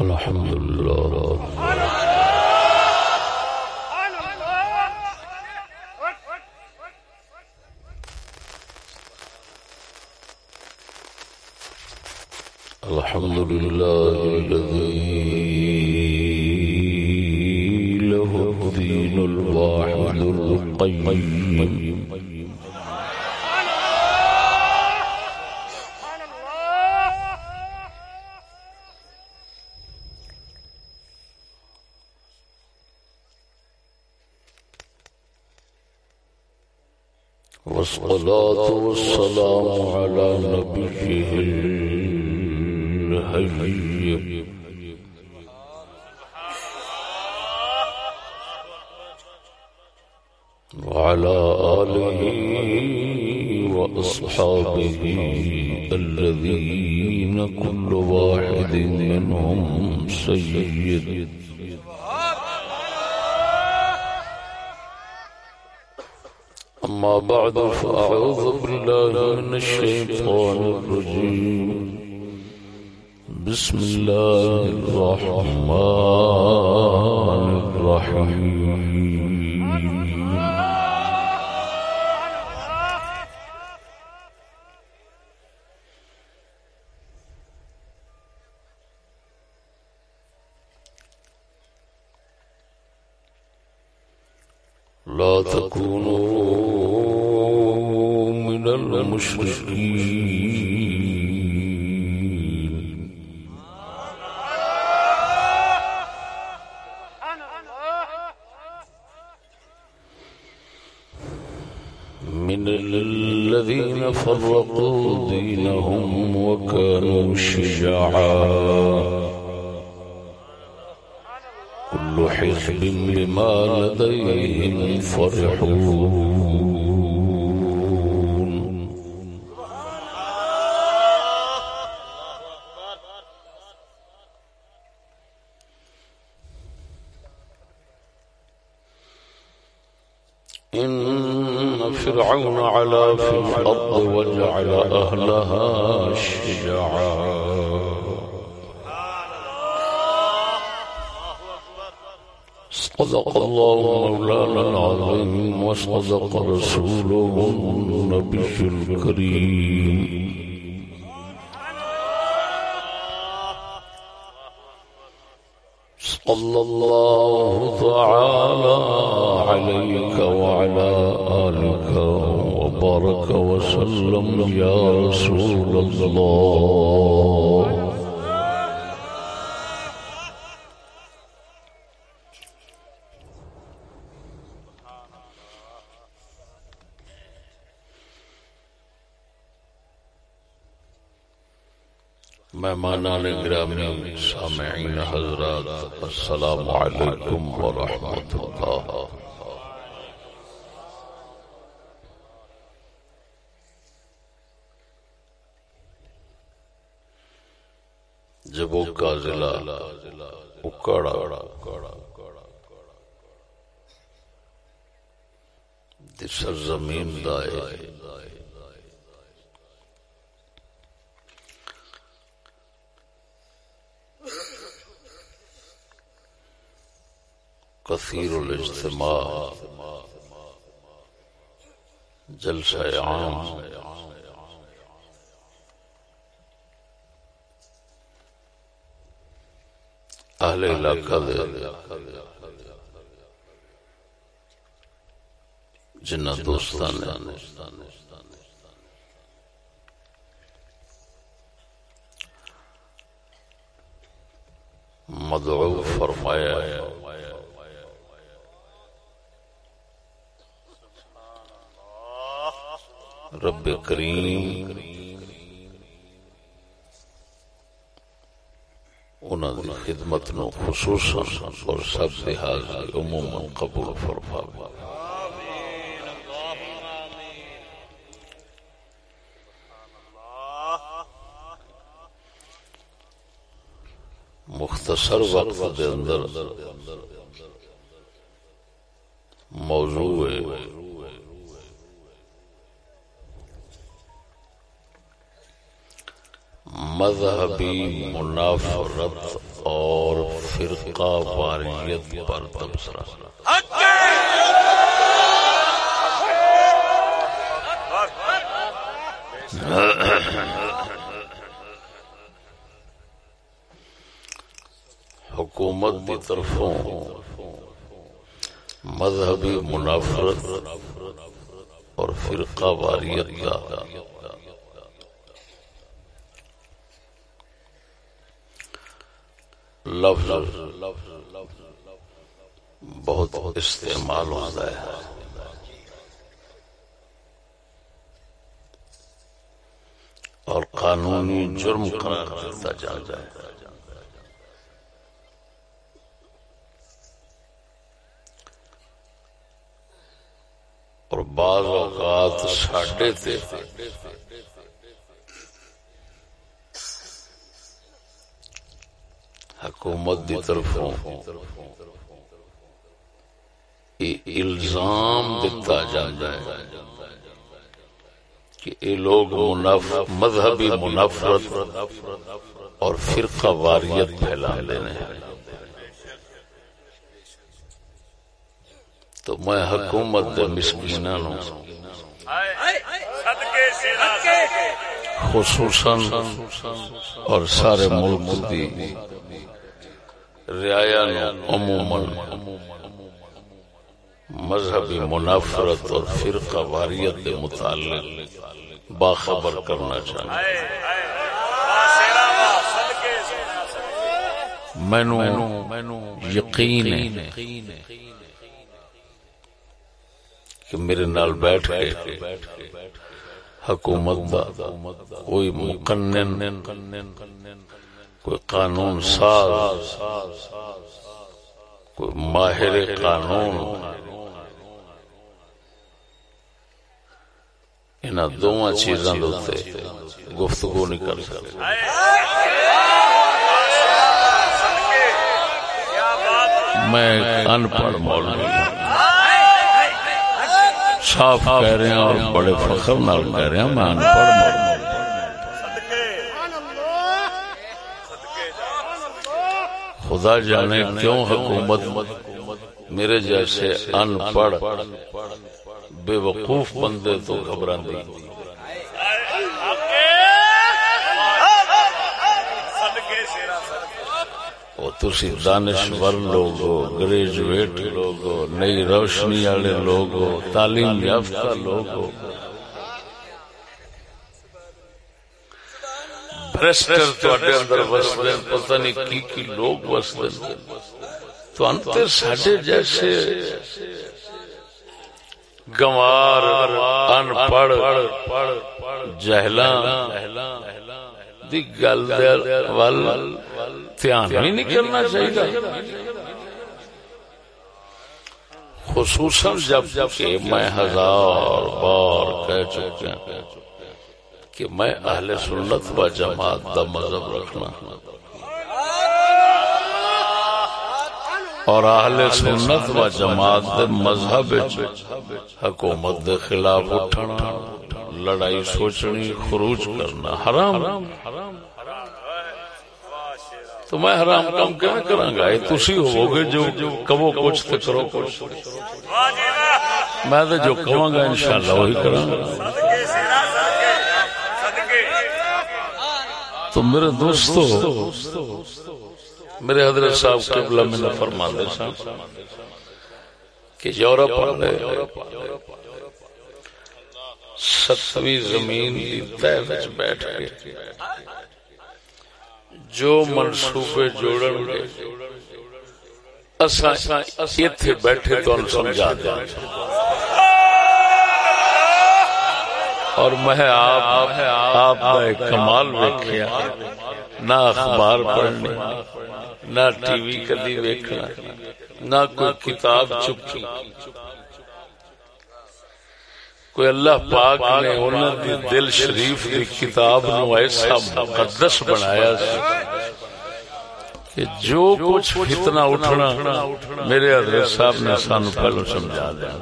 الحمد لله. مہمانان گرامی سامعین حضرات السلام علیکم ورحمۃ اللہ۔ جبو کا ضلع اکاڑا سرزمین دائے۔ کثیر الاجتماع جلسہ عام۔ اہل علاقہ دے جنہ دوستان مدعو فرمایا ہے۔ رب کریم. انہاں دی خدمت نو خصوصا اور سب دی حاضری عموما قبول فرماوے. مختصر وقت دے اندر موضوع مذہبی منافرت اور فرقہ واریت پر تبصرہ۔ حکومت کی طرفوں مذہبی منافرت اور فرقہ واریت کا لفظ بہت استعمال ہوتا ہے۔ اور قانونی جرم قرار دیتا جاتا ہے۔ اور بعض اوقات ساڈے تے حکومت دی طرفوں الزام دیتا جاتا ہے کہ یہ لوگ منف مذہبی منافرت اور فرقہ واریت پھیلا لینے ہیں تو میں حکومت دے مسکینہ نو خصوصاً اور سارے ملک دی رعایا عموماً مذہبی منافرت اور فرقہ واریت کے متعلق باخبر کرنا چاہتا مینو یقین کہ میرے نال بیٹھ کے حکومت دا کوئی مقنن کوئی قانون ساز، کوئی ماہر قانون۔ ان دونوں چیزاں گفتگو نہیں کر سکتے۔ میں ان پڑھ مولوی صاف کہہ رہے ہیں اور بڑے فخر نال کہہ رہے ہیں، میں ان پڑھ خدا جانے کیوں حکومت میرے جیسے ان پڑھ بے وقوف بندے تو گھبران دی۔ تسی دانشور لوگ ہو گریجویٹ لوگ ہو نئی روشنی والے لوگ ہو تعلیم یافتہ لوگ ہو برسٹر تواڈے اندر وسدے پتہ نہیں کی کی لوگ وسدے تو انتے ساڈے جیسے گوار ان پڑھ جہلاں دی گل ول دھیان بھی نہیں کرنا چاہیے خصوصاً جب جبکہ میں ہزار بار کہہ چکا کہ میں اہل سنت و جماعت دا مذہب رکھنا۔ اور اہل سنت و جماعت دے مذہب حکومت دے خلاف اٹھنا، لڑائی سوچنی، خروج کرنا، حرام۔ تو میں حرام کام کیا کروں گا؟ یہ تھی ہو گے جو کبو کچھ تو کرو کچھ۔ میں تو جو کہوں گا انشاءاللہ وہی کروں گا۔ تو میرے دوستو، میرے حضرت صاحب قبلہ میں نے فرما دے کہ یورپ والے ستویں زمین کی تہ بیٹھ کے جو منصوبے جوڑن گے اتنے بیٹھے تو سمجھا دیا اور میں آپ آپ کا کمال ویکیا نہ اخبار پڑھنے نہ ٹی وی کدی ویکنا نہ کوئی کتاب چکی۔ کوئی اللہ پاک نے انہوں دی دل شریف دی کتاب نو ایسا مقدس بنایا کہ جو کچھ فتنہ اٹھنا، میرے حضرت صاحب نے سانو پہلو سمجھا دیا۔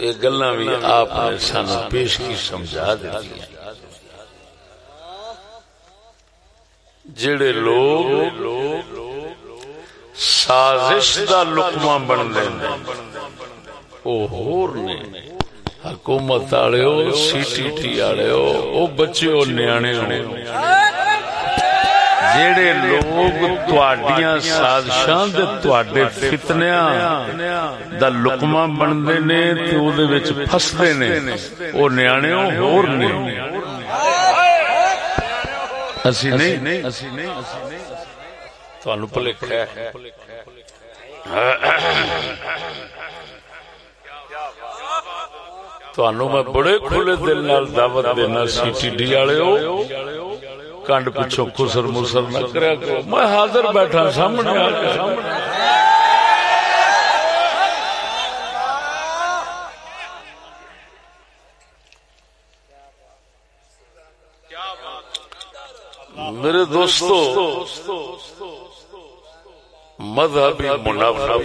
یہ گلا بھی آپ نے سان پیش کی سمجھا دیتی جڑے لوگ سازش دا لقمہ بن لیندے او نے، حکومت آڑے ہو، سی ٹی ٹی آڑے ہو، او بچے ہو، نیانے ہو۔ جڑے لوگ تواڈیاں سازشاں دے تواڈے فتنیاں دا لقمہ بندے نے تے او دے وچ پھسدے نے او نیانے ہو ہور نے اسی نہیں اسی نہیں تانوں بھلکھا ہے تانوں میں بڑے کھلے دل نال دعوت دینا سی ٹی ڈی والے کنڈ پچھو خسر مسر نہ کریا کرو میں حاضر بیٹھا سامنے آ کے۔ میرے دوستو، مذہبی منافع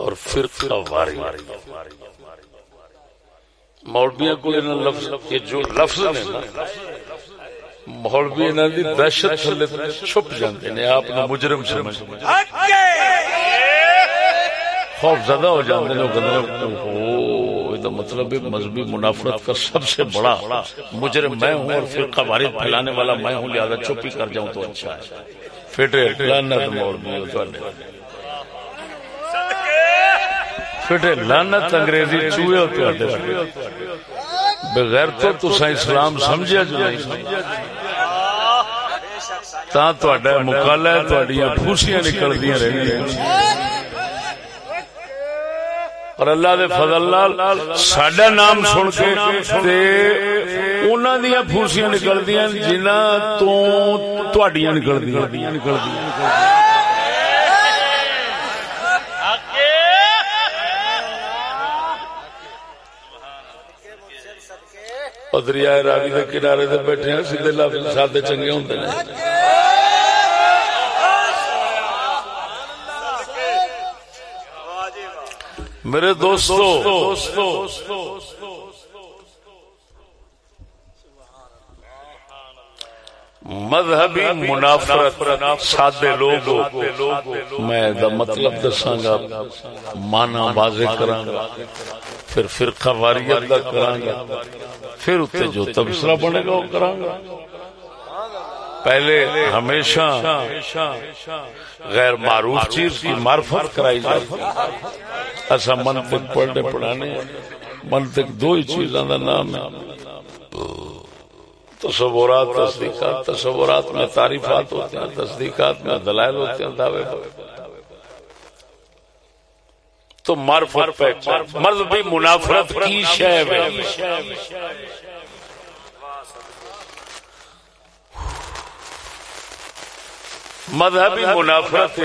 اور فرقہ واری۔ مولویاں کو لفظ یہ جو لفظ نے نا مولوی انہاں دی دہشت تھلے چھپ جاندے نے آپ نے مجرم سمجھ خوف زدہ ہو جاندے نے گندے او مطلب مذہبی منافرت کا سب سے بڑا مجرم میں ہوں اور فرقہ واری پھیلانے والا میں ہوں لہذا چپ ہی کر جاؤں تو اچھا ہے فٹے لعنت مولوی ہو تو فٹے لانت انگریزی چوئے ہوتے ہوتے بغیر تو تسا اسلام سمجھا جو نہیں۔ تا تہاڈا مکالا ہے تہاڈیاں پھوسیاں نکلدیاں رہندیاں۔ اور اللہ دے فضل نال ساڈا نام سن کے تے انہاں دیاں پھوسیاں نکلدیاں، جنہاں تو تہاڈیاں نکلدیاں نکلدیاں۔ دریائے راوی کے کنارے سے بیٹھے ہیں، سیدھے لفظ سادے چنگے ہوتے ہیں میرے دوستو، مذہبی منافرت، سادے لوگ، میں دا مطلب دساں گا مانا واضح کراں گا پھر فرقہ واریت دا کراں گا پھر اتنے جو تبصرہ بنے گا وہ کراں گا۔ پہلے ہمیشہ غیر معروف چیز کی معرفت کرائی جاتی۔ ایسا منطق پڑھنے پڑھانے، منطق دو ہی چیزوں کا نام ہے۔ تصورات، تصدیقات، تصورات میں تعریفات ہوتے ہیں، تصدیقات میں دلائل ہوتے ہیں، دعوے تو معرفت پہ مرد بھی منافرت کی شے مذہبی منافرت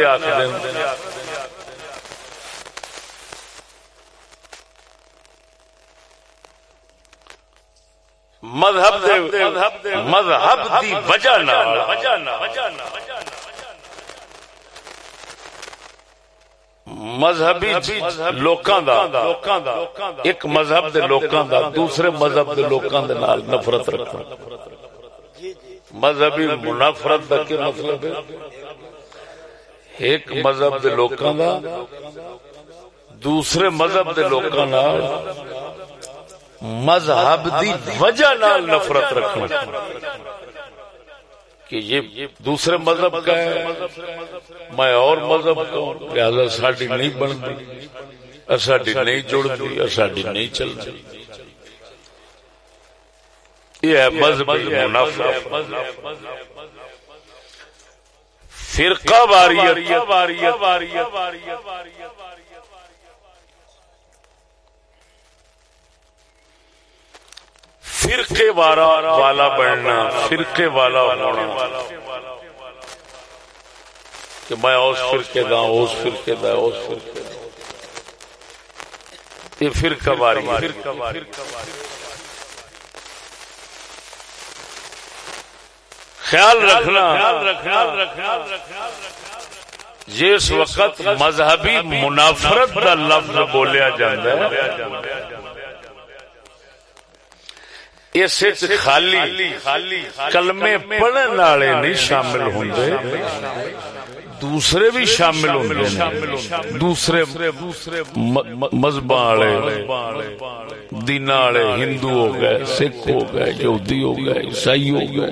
مذہب مذہب دی وجہ مذہبی لوکاں دا، ایک مذہب دے لوکاں دا، دوسرے مذہب دے لوکاں دے نال نفرت رکھنا۔ مذہبی منافرت دا کیا مطلب ہے؟ ایک مذہب دے لوکاں دا، دوسرے مذہب دے لوکاں نال مذہب دی وجہ نال نفرت رکھنا۔ کہ یہ دوسرے مذہب کا ہے، میں اور مذہب کا ہوں لہذا ساڈی نہیں بنتی ساڈی نہیں جڑتی ساڈی نہیں چلتی۔ یہ ہے مذہب فرقہ واریت۔ فرقے والا بننا، فرقے والا ہونا۔ کہ میں اس فرقے دا، اس فرقے دا، اس فرقے دا۔ یہ فرقہ واری خیال رکھنا۔ جس وقت مذہبی منافرت کا لفظ بولیا جاتا ہے اس خالی کلمے پڑھن والے نہیں شامل ہوں دوسرے بھی شامل ہوتے دوسرے مذہب والے، دین والے، ہندو ہو گئے، سکھ ہو گئے، یہودی ہو گئے، عیسائی ہو گئے۔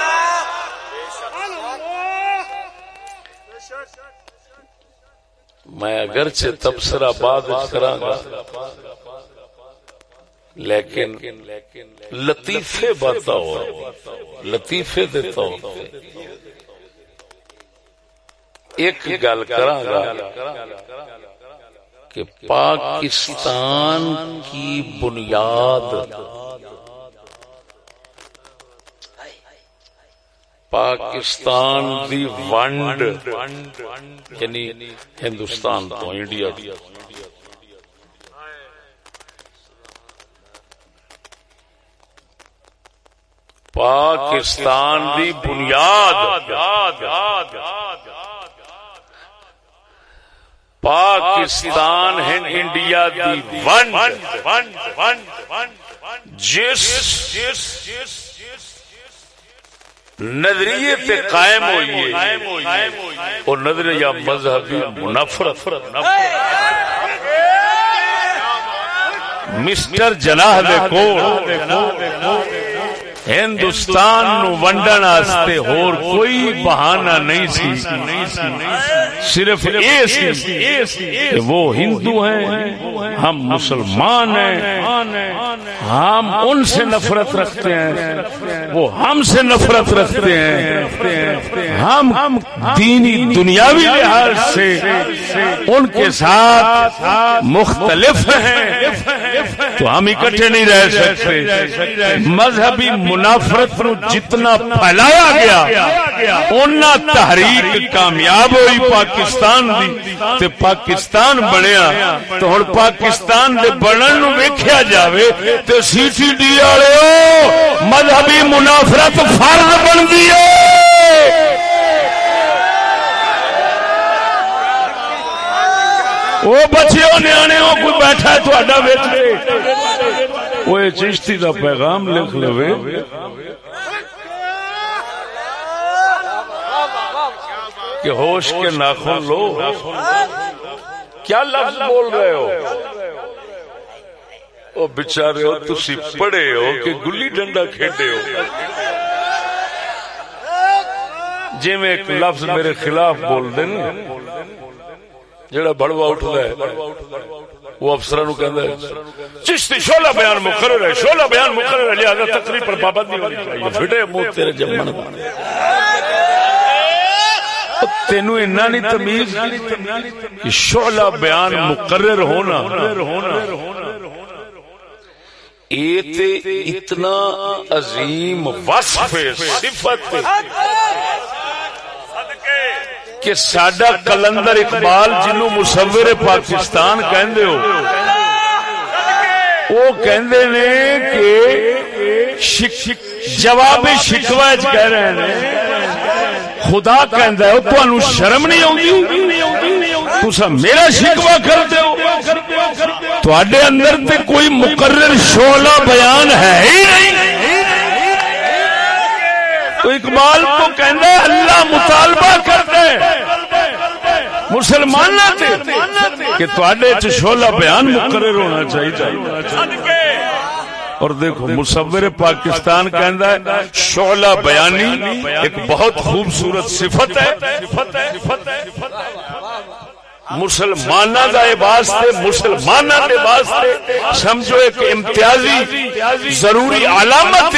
میں اگرچہ تبصرہ بعد کرا گا لیکن لطیفے بتا ہو لطیفے دیتا ہو ایک گل کرا گا کہ پاکستان کی بنیاد پاکستان دی ونڈ یعنی ہندوستان تو، انڈیا پاکستان دی بنیاد۔ پاکستان انڈیا دی ونڈ۔ جس نظریے تے قائم ہوئیے۔ اور نظریہ مذہبی منفرت مسٹر جناح دے کو ہندوستان نو ونڈن واسطے ہور کوئی بہانہ نہیں سی۔ صرف یہ سی کہ وہ ہندو ہیں، ہم مسلمان ہیں۔ ہم ان سے نفرت رکھتے ہیں، وہ ہم سے نفرت رکھتے ہیں۔ ہم دینی دنیاوی لحاظ سے ان کے ساتھ مختلف ہیں۔ تو ہم اکٹھے نہیں رہ سکتے۔ مذہبی منافرت نو جتنا پھیلایا گیا، اونا تحریک کامیاب ہوئی پاکستان دی، تے پاکستان بنیا۔ تو ہن پاکستان دے بنن نو ویکھیا جاوے، تے سی ٹی ڈی والے مذہبی منافرت فرض بندی ہے وہ بچے نیانے کوئی بیٹھا ہے تو تھوڑا بیٹھے وہ چشتی دا پیغام لکھ لو کہ ہوش کے ناخن لو کیا لفظ بول رہے ہو وہ بچارے ہو تھی پڑے ہو کہ گلی ڈنڈا کھیڈے ہو جی میں ایک لفظ میرے خلاف بول دیں جڑا بڑوا اٹھتا ہے وہ افسر نو کہ چشتی شولا بیان مقرر ہے شولا بیان مقرر ہے لہذا تقریب پر پابندی ہونی چاہیے۔ پھٹے منہ تیرے جمن تینو اتنا نہیں تمیز کہ شعلہ بیان مقرر ہونا۔ اتنا عظیم وصف صفت کہ سڈا کلندر اقبال جنو مصور پاکستان کہندے ہو، وہ کہندے نے کہ جواب شکوا کہہ رہے ہیں۔ خدا کہندا ہے تانوں شرم نہیں آؤں تسا میرا شکوا کرتے ہو۔ تواڈے اندر تے کوئی مقرر شعلہ بیان ہے ہی نہیں۔ تو اقبال کو کہنا اللہ مطالبہ کرتا ہے مسلمان کہ تے شولا بیان مقرر ہونا چاہیے اور دیکھو، مصور پاکستان کہندا ہے، شعلہ بیانی ایک بہت خوبصورت صفت ہے۔ مسلمان دا واسطے مسلمان دے واسطے سمجھو ایک امتیازی ضروری علامت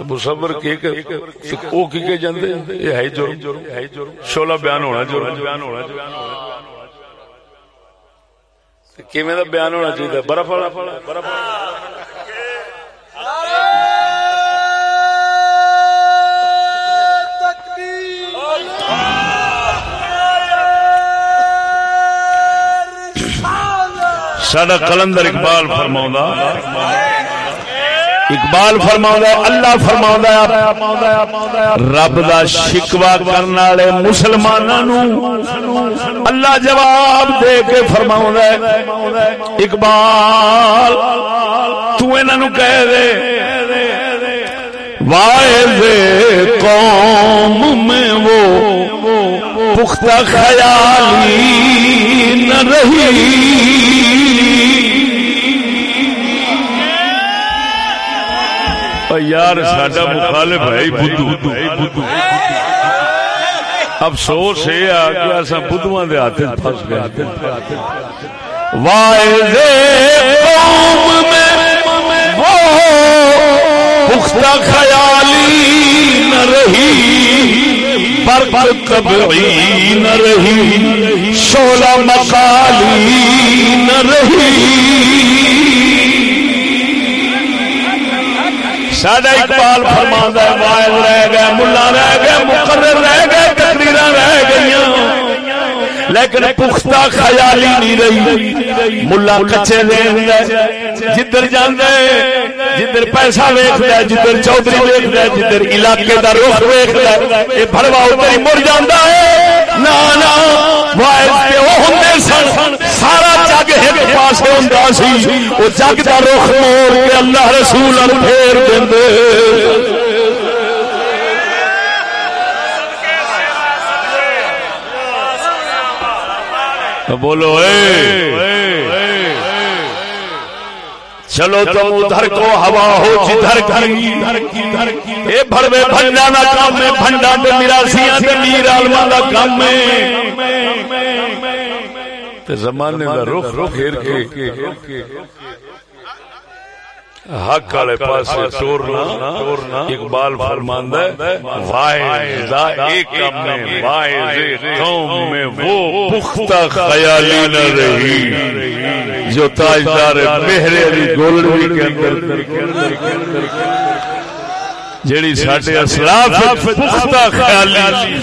مصور کے کی جاندے؟ یہ ہے جرم۔ بیان ہونا جرم۔ بیان ہونا کیویں دا بیان ہونا چاہیے؟ برف والا۔ سڈا کلندر اقبال فرما اقبال فرما اللہ فرما رب دا شکوا کرنے والے مسلمانوں اللہ جواب دے کے فرما اقبال تنہوں کہہ دے وائے قوم میں وہ پختہ خیالی نہ رہی۔ یار ساڈا مخالف ہے بدھو افسوس یہ آ کہ اصا بدھو کے ہاتھ پس گئے پختہ خیالی نہ رہی پر پر کبھی نہ رہی شولا مکالی نہ رہی سڈا اقبال فرما وائز رہ گئے، ملا رہ گئے، مقرر رہ گئے تقریر رہ گئی لیکن پختہ خیالی نہیں رہی۔ ملا کچے جدھر جانے جدھر پیسہ ویخ جدھر چودھری ویخ جدھر علاقے کا رخ ویخ یہ بڑوا ادھر ہی مڑ جانا ہے۔ سارا جگ ایک پاس ہوں سی وہ جگ کا رخ موڑ کے اللہ رسول پھیر دے بولو، اے۔ چلو تم ادھر کو، ہوا ہو جدھر کی اے بھڑوے بھنڈا نہ کام میں بھنڈا تے میراسیاں تے میر عالماں دا کام میں تے زمانے دا رخ رخ پھیر کے حق والے پاس ٹورنا اقبال فرماندا ہے دا ایک کم میں وائز قوم میں وہ پختہ خیالی نہ رہی جو تاجدار مہر علی گولڈی کے اندر جیڑی ساڈے اسلاف پختہ خیالی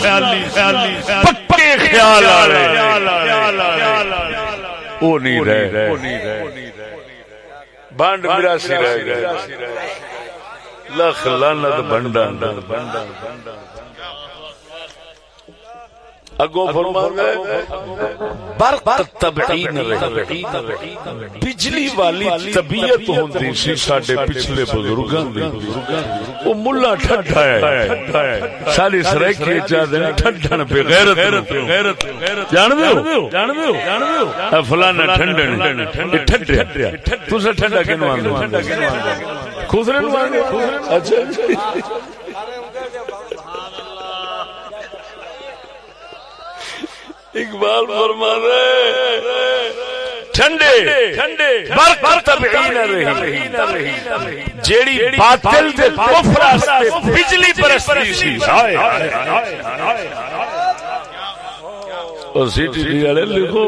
خیال آ رہے وہ نہیں رہے۔ بانڈ مراسی رہ گئے۔ لکھ لانت بنڈا اگو فرما بجلی والی طبیعت ہوندی سی ساڈے پچھلے بزرگاں دی۔ او ہے۔ ساری سرائکی چا دین ٹھڈن پہ غیرت جان جان فلانا ٹھنڈن۔ ٹھنڈا کینو آندے؟ خسرے نو آندے؟ اچھا۔ اقبال فرما ٹھنڈے جیڑی باطل دے کفر بجلی پرستی سی۔ لکھو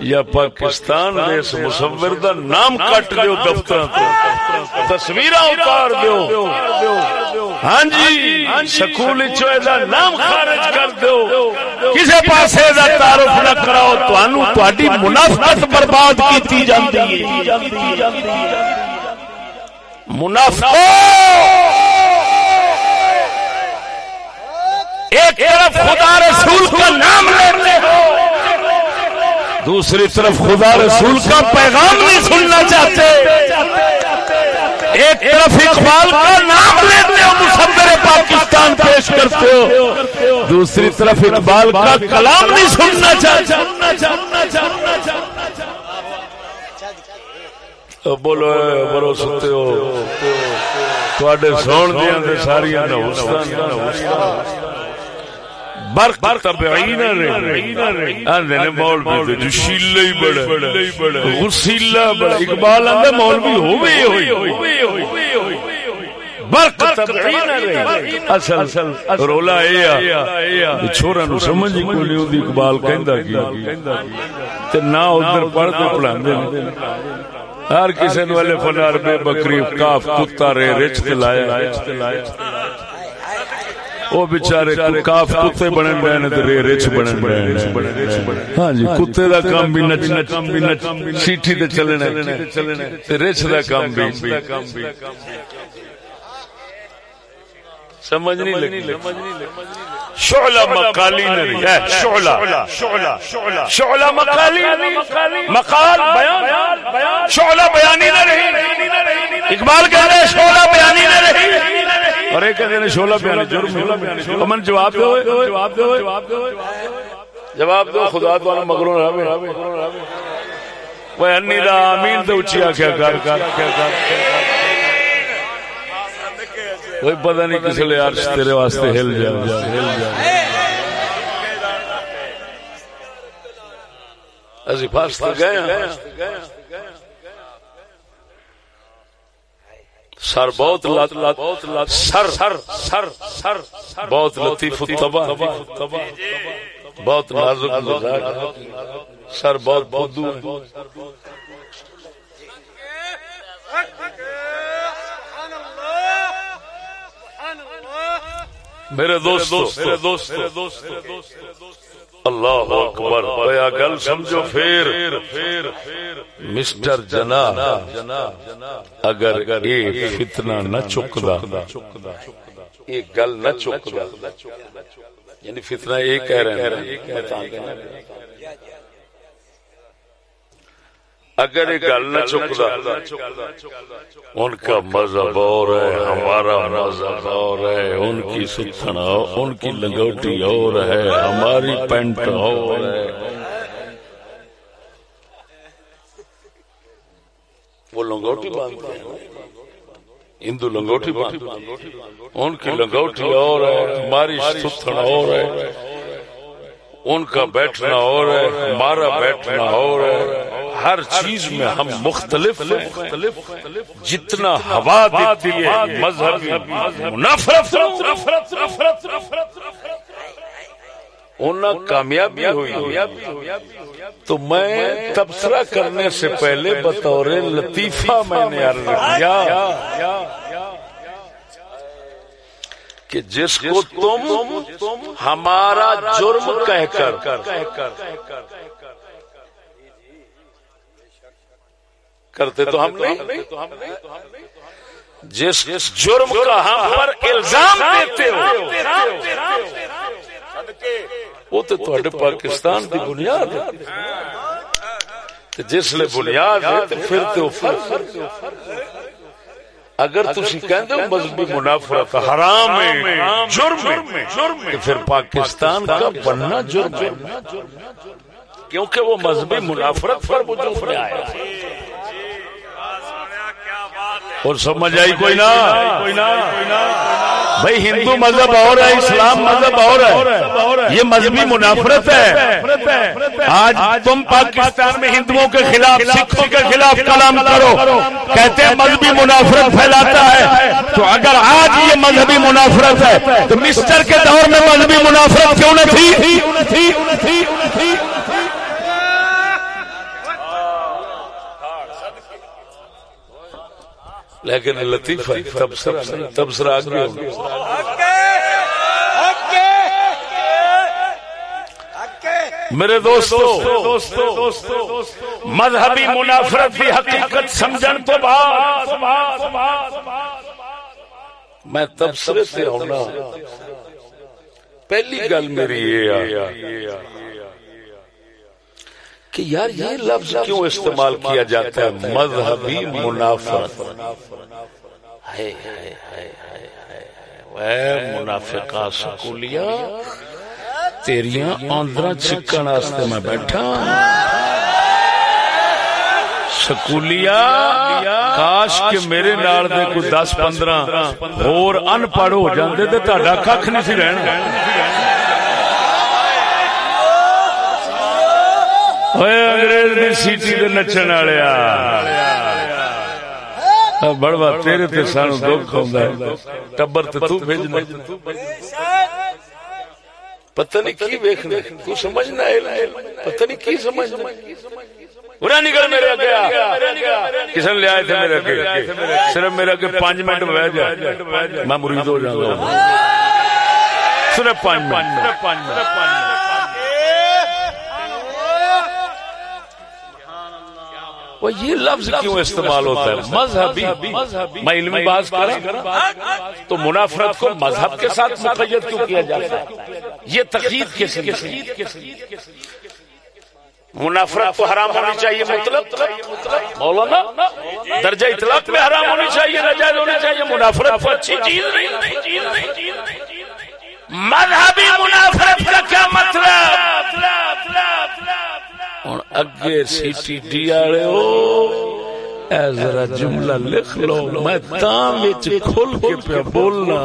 یا پاکستان دے اس مصور دا نام کٹ دیو دفتر تصویر اتار دیو۔ ہاں جی سکول نام خارج کر دو کسی پاس تعارف نہ کراؤ تھی منافقت برباد کی جاتی منافق ایک طرف خدا رسول کا نام لیتے ہو، دوسری طرف خدا رسول کا پیغام نہیں سننا چاہتے۔ ایک طرف اقبال کا نام لیتے ہو مصور پاکستان پیش کرتے ہو۔ دوسری طرف اقبال کا کلام نہیں سننا چاہتے۔ بولو برو سنتے ہو۔ تھوڑے سون دیا ساریا برق تبعین رہے مولوی جشیلہ ہی بڑا۔ غسیلہ بڑا۔ اقبال اندر مولوی ہوئے۔ ہوئے۔ برق تبعین رہے اصل رولا اے چھوڑا نو سمجھ کوئی نہیں ہوتی؟ اقبال کہندہ کی تے نہ ادھر پڑھ تو پڑھان دے ہر کسی والے فنار بے بکری کاف کتا رے رچ تلایا وہ بچارے کاف کتے بنن رہے نے تے رچ بنن رہے ہاں جی کتے دا کام بھی نچ نچ بھی نچ سیٹھی تے چلنے تے رچ دا کام بھی سمجھ نہیں لگی۔ شعلہ مقالی نہیں ہے شعلہ۔ شعلہ شعلہ مقالی مقال بیان۔ شعلہ بیانی نہ رہی۔ اقبال کہہ رہے شعلہ نہ رہی اور ایک کہتے ہیں شعلہ بیانی جرم امن جواب دو جواب دو جواب دو جواب دو خدا تو مگروں رہے وہ انی دا آمین تو اچھی آکھیا کر کر کوئی پتہ نہیں کس لیے عرش تیرے واسطے ہل جائے اسی پاس تک گئے سر بہت لات سر سر سر سر بہت لطیف بہت نازک مزاج سر بہت بدو۔ میرے دوست میرے دوست اللہ اکبر۔ بیا گل سمجھو پھر۔ مسٹر جنا اگر فتنا فتنہ نہ چکدا ایک گل نہ چکدا یعنی فتنہ یہ کہہ رہے ہیں۔ اگر یہ گل نہ چکتا، ان کا مذہب اور ہے، ہمارا مذہب اور ہے، ان کی ستنا ان کی لنگوٹی اور ہے، ہماری پینٹ اور ہے۔ وہ لنگوٹی باندھتے ہیں۔ ہندو لنگوٹی باندھتے ان کی لنگوٹی اور ہے، ہماری ستنا اور ہے۔ ان کا بیٹھنا اور ہے، ہمارا بیٹھنا اور ہے۔ ہر چیز میں ہم مختلف جتنا ہوا دیتی ہے مذہبی نفرت کامیابی ہوئی۔ تو میں تبصرہ کرنے سے پہلے بطور لطیفہ میں نے عرض کیا۔ کہ جس کو تم ہمارا جرم کہہ کر۔ کرتے تو ہم نہیں؟ جس جرم کا ہم پر الزام دیتے ہو۔ وہ تو تھوڑے پاکستان کی بنیاد ہے۔ جس لیے بنیاد ہے تو پھر تو فرق اگر تھی ہو مذہبی منافرت حرام ہے جرم ہے پھر پاکستان کا بننا جرم ہے۔ کیونکہ وہ مذہبی منافرت پر وجود میں آیا۔ اور سمجھ آئی کوئی نہ بھائی ہندو مذہب اور ہے اسلام مذہب اور ہے۔ یہ مذہبی منافرت ہے۔ آج تم پاکستان میں ہندوؤں کے خلاف سکھوں کے خلاف کلام کرو۔ کہتے ہیں مذہبی منافرت پھیلاتا ہے۔ تو اگر آج یہ مذہبی منافرت ہے تو مسٹر کے دور میں مذہبی منافرت کیوں نہ تھی؟ لیکن لطیف تبصرہ آگے میرے دوستو، مذہبی منافرت کی حقیقت سمجھن تو بعد۔ میں تبصرے سے ہونا پہلی گل میری یہ کہ یار یہ لفظ کیوں استعمال کیا جاتا ہے؟ مذہبی منافق۔ منافقہ سکولیا تیریاں آندرا چکن واسطے میں بیٹھا۔ سکولیا کاش کے میرے نال دے کوئی دس پندرہ۔ اور ان پڑھ ہو جاندے تے تہاڈا کھ نہیں سی رہنا انگریز سیٹی نچن والے بڑوا تیرے تے سانو دکھ ٹبر تو بھیجنا پتہ نہیں کی ویکھنا سمجھنا ہے پتہ نہیں کی سمجھنا برا نکل میرے اگے کس نے تھے میرے اگے صرف میرے اگے پانچ منٹ بہ میں مرید ہو جاؤں گا صرف پانچ منٹ وہ یہ لفظ کیوں استعمال ہوتا ہے؟ مذہبی۔ میں علمی بات کرا تو منافرت کو مذہب کے ساتھ مقید کیوں کیا جاتا ہے؟ یہ تقید کس منافرت تو حرام ہونی چاہیے مطلب مولانا درجہ اطلاق میں حرام ہونی چاہیے نجائز ہونی چاہیے منافرت اچھی چیز نہیں۔ مذہبی منافرت کا کیا مطلب؟ ہوں اگے سی ٹی ڈی والے اے ذرا جملہ لکھ لو، میں تاں وچ کھل کے پہ بولنا۔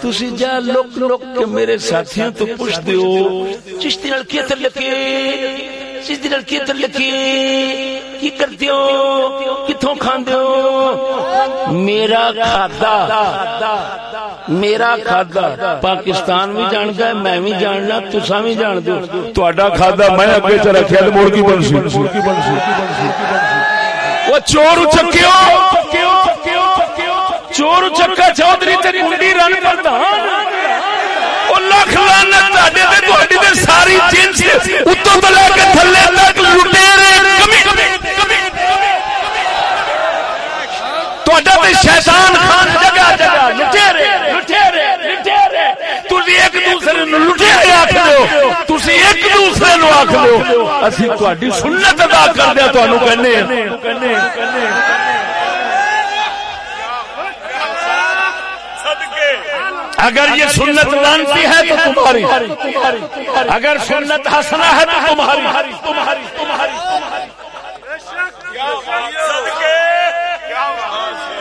تسی جا لوک لوک کے میرے ساتھیوں تو پوچھ دیو چشتی نال کی؟ لکے چشتی نال کی لکے کی کرتے ہو کتوں کھاندے ہو میرا کھادا میرا کھادا پاکستان بھی جان گا میں بھی جاننا تسا بھی جان دو تہاڈا کھادا میں اگے چ رکھیا تے مڑ کی بنسی وہ چور چکیو چور چکا چودھری تے کنڈی رن پردھان او لکھ لعنت تہاڈے تے تہاڈی تے ساری جنس اتوں تو لے کے تھلے تک لٹیرے کمی تہاڈا تے شیطان خان جگہ جگہ لٹیرے لٹیرے لٹیرے تسی ایک دوسرے نو آکھ دیو تسی ایک دوسرے نو آکھ دیو اسی تہاڈی سنت ادا کر دیا تانوں کہنے اگر یہ سنت لانتی ہے تو تمہاری۔ اگر سنت ہسنا ہے تو تمہاری۔ تمہاری۔ تمہاری۔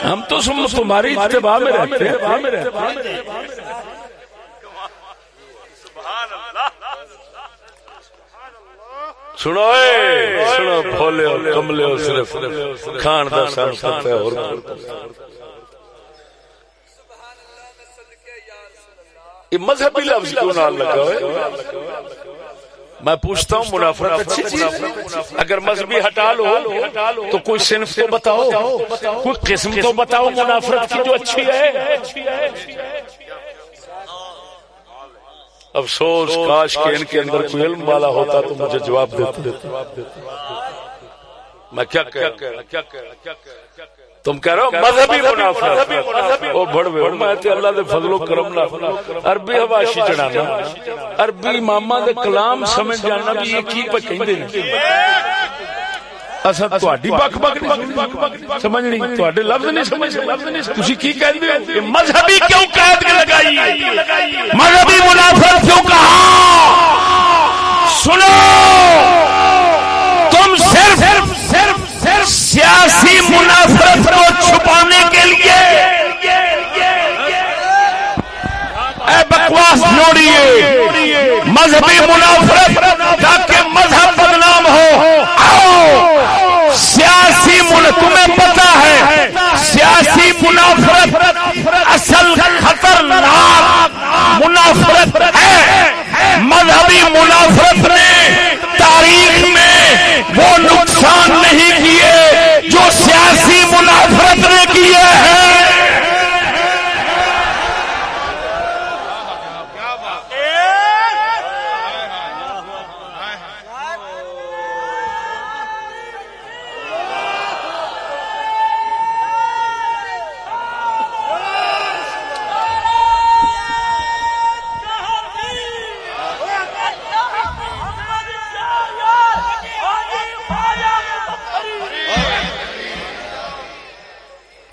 ہم تو تمہاری اتباع میں رہتے ہیں۔ سنو سنو بھولے ہو کملے ہو صرف کھان دا سن پتہ ہے اور یہ مذہبی لفظ کیوں نہ لگا ہوئے؟ میں پوچھتا ہوں منافرت اچھی چیز اگر مذہبی ہٹا لو تو کوئی صنف تو بتاؤ۔ کوئی قسم تو بتاؤ منافرت کی جو اچھی ہے۔ افسوس کاش کے ان کے اندر کوئی علم والا ہوتا تو مجھے جواب دیتا۔ میں کیا تم کہہ رہے ہو مذہبی منافرت وہ بڑوے میں تے اللہ دے فضل و کرم نہ عربی حواشی چڑھانا۔ عربی ماما دے کلام سمجھ جانا بھی یہ کی پہ کہندے نے۔ اسا تہاڈی بک بک نہیں سمجھ نہیں تہاڈے لفظ نہیں سمجھ تسی کی کہندے ہو مذہبی کیوں قید لگائی؟ مذہبی منافرت کیوں کہا سنو! سیاسی منافرت کو چھپانے کے لیے۔ اے بکواس جوڑیے، مذہبی منافرت، تاکہ مذہب بدنام ہو۔ آؤ، سیاسی تمہیں پتا ہے، سیاسی منافرت اصل خطرناک منافرت ہے۔ مذہبی منافرت نے تاریخ میں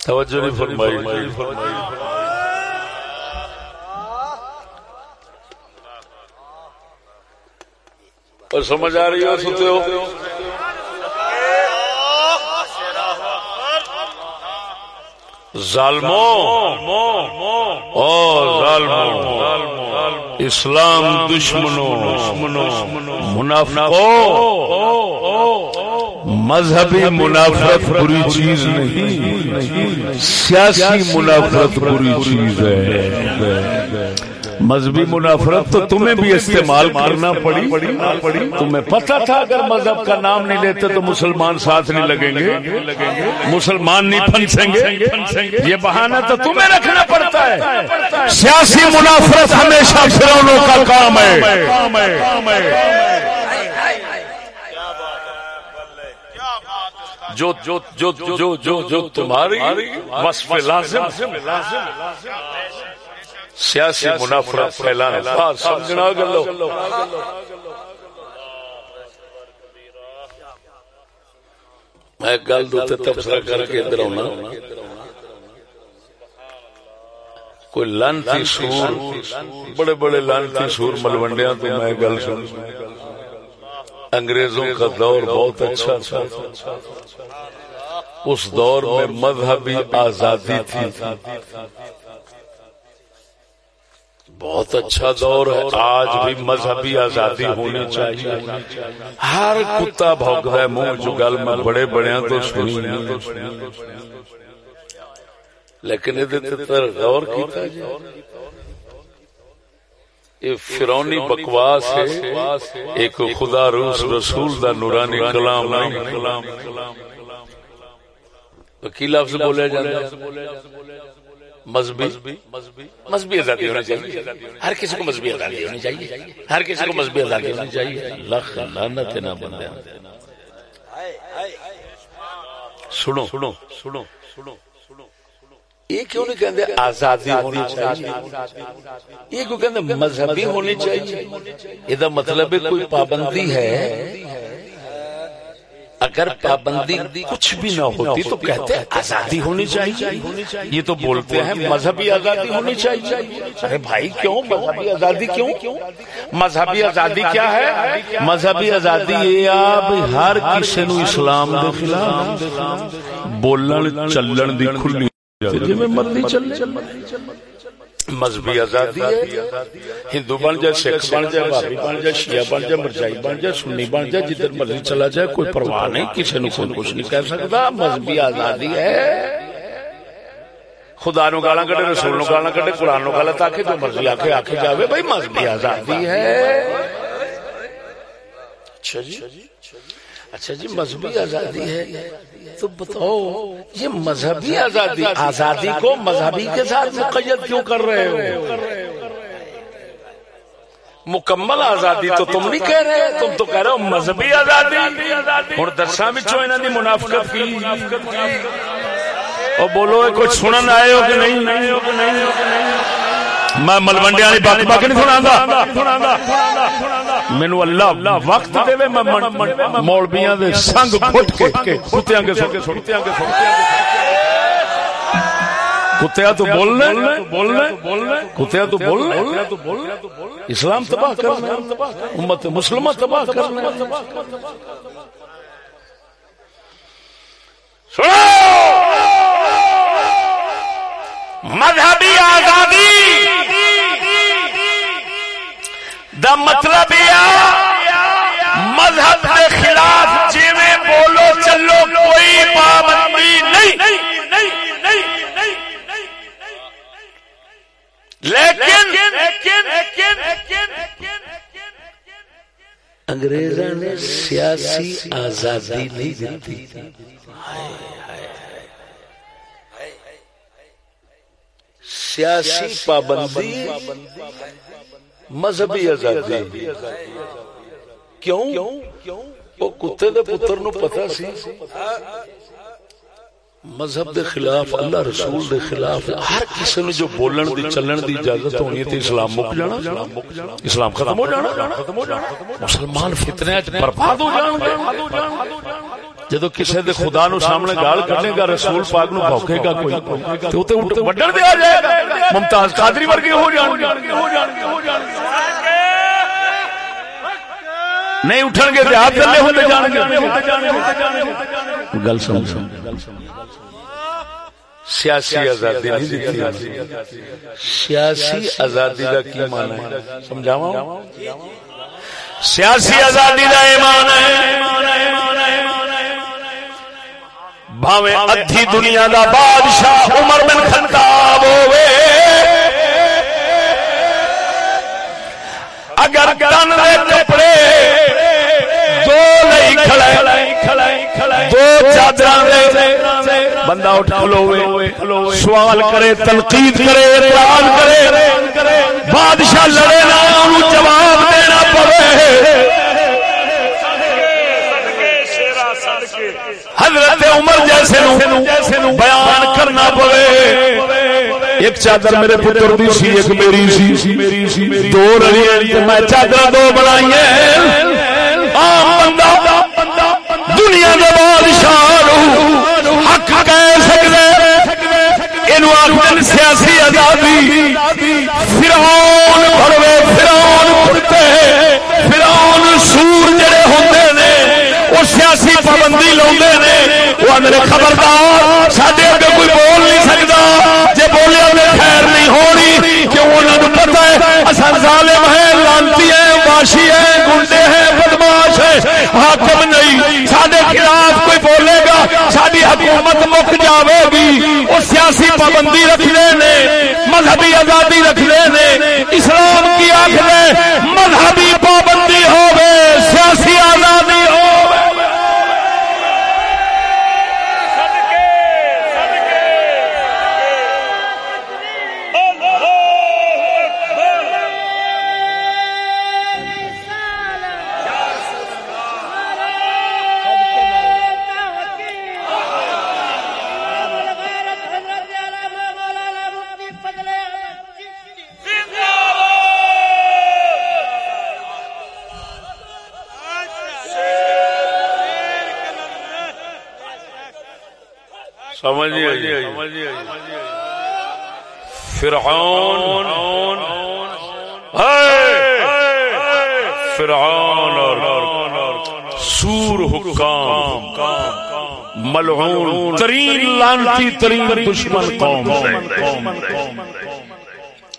توجہ نہیں فرمائی۔ اور سمجھ آ رہی ہو سنتے ہو؟ ظالموں ظالموں اسلام دشمنوں منافقوں مذہبی منافرت بری چیز نہیں سیاسی منافرت بری چیز ہے۔ مذہبی منافرت تو تمہیں بھی استعمال کرنا پڑی تمہیں پتا تھا اگر مذہب کا نام نہیں لیتے تو مسلمان ساتھ نہیں لگیں گے۔ مسلمان نہیں پھنسیں گے۔ یہ بہانہ تو تمہیں رکھنا پڑتا ہے۔ سیاسی منافرت ہمیشہ فرونوں کا کام ہے۔ جو جو جو جو جو جو تمہاری وصف لازم سیاسی منافرت پھیلانے بات سمجھنا گلو۔ میں گل دوتے تبصرہ کر کے ادھر ہونا کوئی لانتی سور بڑے بڑے لانتی سور ملوڈیا تو میں گل سن۔ انگریزوں کا دور بہت اچھا تھا۔ اس دور میں مذہبی آزادی تھی۔ بہت اچھا دور ہے۔ آج بھی مذہبی آزادی ہونی چاہیے۔ ہر کتا بھوک ہے، منہ جو گل میں بڑے بڑے تو سنی لیکن غور کیتا یہ فرونی بکواس ہے۔ ایک خدا روس رسول دا نورانی کلام کی لفظ بولے جاتا مذہبی مذہبی آزادی ہونی چاہیے۔ ہر کسی کو مذہبی آزادی ہونی چاہیے۔ ہر کسی کو مذہبی آزادی ہونی چاہیے۔ لکھ لانت نہ بندے۔ سنو۔ سنو۔ سنو۔ سنو۔ یہ کیوں نہیں کہتے آزادی ہونی چاہیے؟ یہ کیوں کہتے مذہبی ہونی چاہیے؟ یہ مطلب کوئی پابندی ہے۔ اگر پابندی کچھ بھی نہ ہوتی تو کہتے آزادی ہونی چاہیے۔ یہ تو بولتے ہیں مذہبی آزادی ہونی چاہیے۔ ارے بھائی کیوں؟ مذہبی آزادی کیوں؟ مذہبی آزادی کیا ہے؟ مذہبی آزادی یہ آپ ہر کسی نو اسلام دے خلاف بولن چلن دی کھلی مرضی چل مذہبی آزادی ہے ہندو بن جائے سکھ بن جائے بھابی بن جائے شیعہ بن جائے مرجائی بن جائے سنی بن جائے جدھر مرضی چلا جائے کوئی پرواہ نہیں کسی نے کوئی کچھ نہیں کہہ سکتا مذہبی آزادی ہے۔ خدا نو گالا کٹے رسول نو گالا کٹے قرآن نو گالا تاکہ جو مرضی آکے آکے جاوے بھائی مذہبی آزادی ہے۔ اچھا جی اچھا جی مذہبی آزادی ہے۔ تو بتاؤ یہ مذہبی آزادی آزادی کو مذہبی کے ساتھ مقید کیوں کر رہے ہو؟ مکمل آزادی تو تم نہیں کہہ رہے تم تو کہہ رہے ہو مذہبی آزادی۔ اور درسا بچوں انہوں نے منافقت کی۔ اور بولو کچھ سنن آئے ہو کہ نہیں؟ میں ملوڈیا والی بک بک نہیں سنا مینو اللہ وقت دے میں مولبیاں دے سنگ پھٹ کے کتیاں کے سن کے کتیا تو بولنا بولنا کتیا تو بولنا اسلام تباہ کرنا امت مسلمہ تباہ کرنا آزادی دا مطلب مذہب کے خلاف جی بولو، چلو، کوئی پابندی نہیں۔ لیکن انگریزوں نے سیاسی آزادی نہیں دیتی۔ سیاسی پابندی مذہبی آزادی. کیوں؟ وہ کتے دے پتر نو پتا سی۔ مذہب دے خلاف، اللہ رسول دے خلاف ہر کسی نے جو بولن دی، چلن دی اجازت ہونی تھی اسلام مک جانا۔ اسلام ختم ہو جانا۔ مسلمان فتنے برباد ہو جانا جدو کسی دے خدا نو سامنے گال کرنے گا رسول پاک نو بھوکے گا کوئی تو تے وڈن دے آ جائے گا ممتاز قادری ورگے ہو جان گے نہیں اٹھن گے ہاتھ گلے ہوتے جان گے گل سمجھ سیاسی آزادی نہیں دیتی سیاسی آزادی کا کی مانا ہے سمجھاوا سیاسی آزادی کا ایمان ہے بھاوے ادھی دنیا دا بادشاہ عمر بن خطاب ہوئے اگر تن دے کپڑے دو لئی کھڑے دو چادر بندہ اٹھ کھلوے سوال کرے، تنقید کرے، اعتراض کرے۔ بادشاہ لڑے نہ، انہوں جواب دینا پڑے۔ حضرت عمر جیسے نو بیان کرنا پڑے۔ ایک چادر میرے پتر دی سی، ایک میری سی۔ دو رہی جی، میں چادر دو بنائی عام بندہ، دنیا کے بادشاہ حق کہہ سکتے سیاسی آزادی۔ پابندی لاؤنڈے وہ اندر خبردار سڈے اگے کوئی بول نہیں سکتا جی بولیا میں خیر نہیں ہونی کیوں انہوں پتا ہے اصل ظالم ہے لانتی ہے واشی ہے گنڈے ہیں بدماش ہے حاکم نہیں سڈے خلاف کوئی بولے گا ساری حکومت مک جاوے گی وہ سیاسی پابندی رکھنے نے مذہبی آزادی رکھنے نے اسلام کی آخر مذہبی سمجھ فرعون۔ فرعون۔ اور سور حکام۔ ملعون۔ ترین لانتی ترین دشمن قوم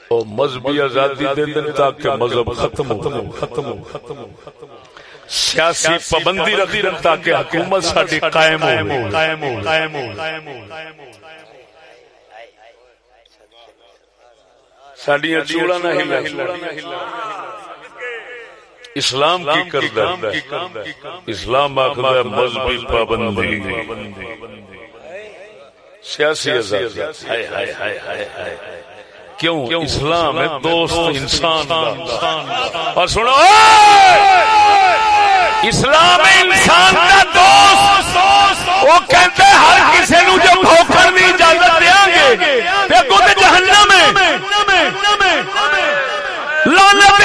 او مذہبی آزادی دے دن تاکہ مذہب ختم ہو۔ ختم ہو ختم ہو سیاسی پابندی رکھی رکھ تاکہ حکومت ساری قائم ہو۔ قائم ہو۔ قائم ہو۔ سڈیا چوڑا نہ ہلا اسلام کی کردہ اسلام آخر مذہبی پابندی سیاسی کیوں اسلام ہے دوست انسان اور سنو اسلام انسان کا دوست وہ کہتے ہر کسی نو جو کھوکر نہیں اجازت دیا گے جہنم میں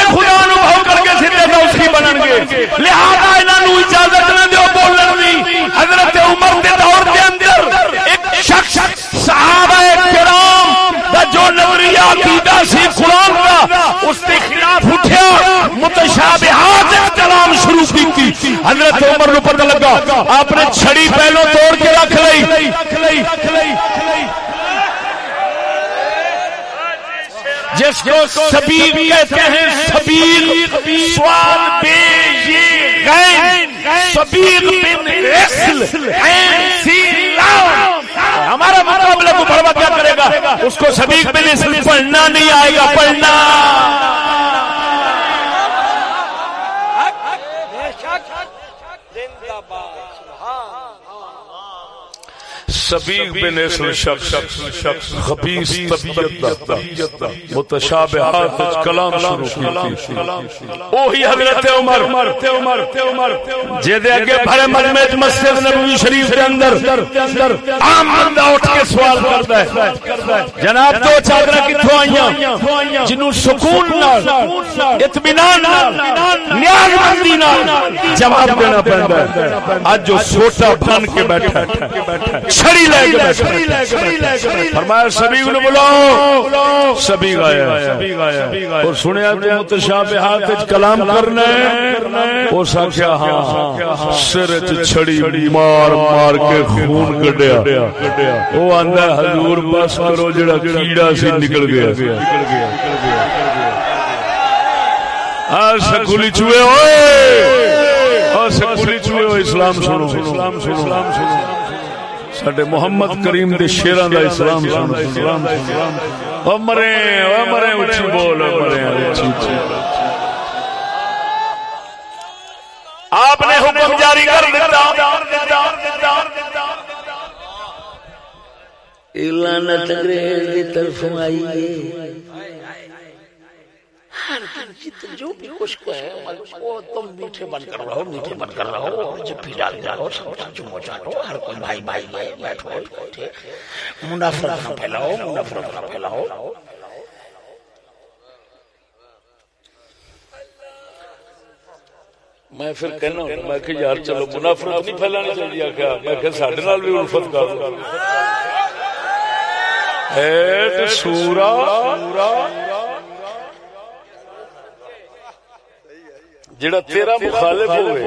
لعنت خدا نو بھو کر کے سیدھے دوست کی بنن گے۔ لہذا انہاں نو اجازت نہ دیو بولن دی۔ حضرت عمر دے دور دے اندر ایک شخص صحابہ کرام دا جو نظریہ عقیدہ سی قرآن کا اس کے خلاف اٹھیا، متشابہات کلام شروع کی حضرت عمر نو پتہ لگا، آپ نے چھڑی پہلو توڑ کے رکھ لئی۔ جس کو سبیل کہتے ہیں، سبیل، سوال بے، یہ غین، سبیل بن رسل، عین سین لام۔ ہمارا مقابلہ کو بھروا کیا کرے گا۔ اس کو سبیل بن رسل پڑھنا نہیں آئے گا، پڑھنا۔ سبیق بن اسل شخص، خبیث طبیعت دا متشابہات کلام شروع کی اوہی حضرت عمر جے دے اگے بھرے مجمع مسجد نبوی شریف کے اندر، عام بندہ اٹھ کے سوال کرتا ہے۔ جناب، دو چادر کتھوں آئیاں جنوں سکون نال، اطمینان نال نیاز مندی نال جواب دینا پڑتا ہے۔ اج جو سوٹا بن کے بیٹھا ہے، چھڑی لے کے فرمایا سبھی نے بلاؤ اور سنیا تو متشابہات وچ کلام کرنا ہے او ساکھیا ہاں سر وچ چھڑی مار مار کے خون کڈیا۔ او آندا حضور بس کرو جڑا کیڑا سی نکل گیا۔ ہاں سکولی چوئے ہوئے سکولی چوئے ہوئے اسلام سنو اسلام سنو اسلام سنو۔ سڈے محمد کریم دے شیراں دا اسلام سن او مرے او مرے اچھی بول او مرے اچھی آپ نے حکم جاری کر دیتا۔ اعلانات انگریز دی طرف آئی ہے جو بھی کچھ کو ہے، وہ تم میٹھے بن کر رہو، میٹھے بن کر رہو جب بھی ڈال جاؤ سب چمو چاٹو ہر کوئی بھائی بھائی بھائی بیٹھو بیٹھے منافرت نہ پھیلاؤ، منافرت نہ پھیلاؤ۔ میں پھر کہنا ہوں میں کہ یار چلو، منافرت نہیں پھیلانی چاہیے کیا میں کہ ساڈے نال بھی الفت کر دو۔ ایٹ سورا جڑا تیرا مخالف ہوئے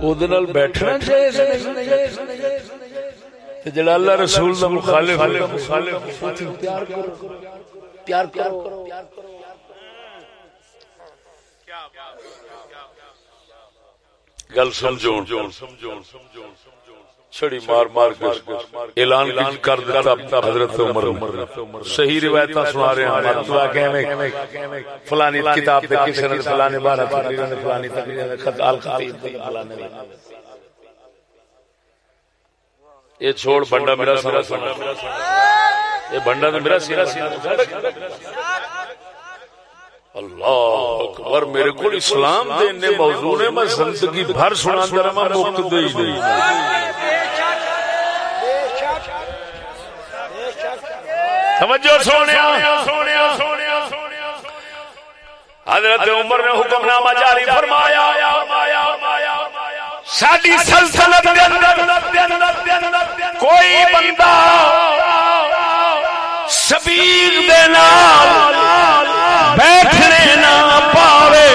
او دے نال بیٹھنا چاہیے تے جڑا اللہ رسول دا مخالف پیار کرو پیار کرو گل سمجھو چھڑی مار مار کے اعلان کر دیتا حضرت عمر صحیح روایت سنا رہے ہیں۔ مت واقع میں فلانی کتاب دے کسی نے فلانے بارہ تقریر نے فلانی تقریر نے خط آل خطیب یہ چھوڑ بنڈا میرا سارا سنا۔ یہ بنڈا تو میرا سیرا سیرا۔ اللہ اکبر میرے کو اسلام دے نے موضوع نے میں زندگی بھر سنا دے رہا مفت دے ہی نہیں توجہ سونیا حضرت عمر نے حکم نامہ جاری فرمایا۔ ساری سلسلت کوئی بندہ سبیر دے نال بیٹھنے نہ پاوے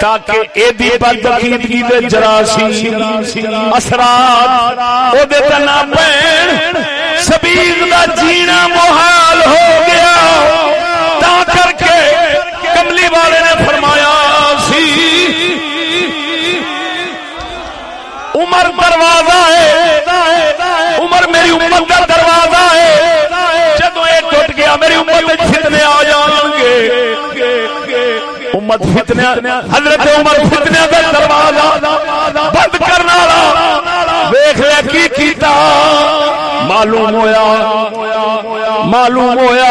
تاکہ ایدی دے جراسی اثرات او دے تنا پین سبیر دا جینا محال ہو گیا تا کر کے کملی والے نے فرمایا سی، عمر دروازہ ہے، عمر میری امت کا میری امت فتنے آ جان گے امت فتنے حضرت عمر فتنے کا دروازہ بند کرنا دیکھ لیا کی کیتا۔ معلوم ہویا۔ معلوم ہویا۔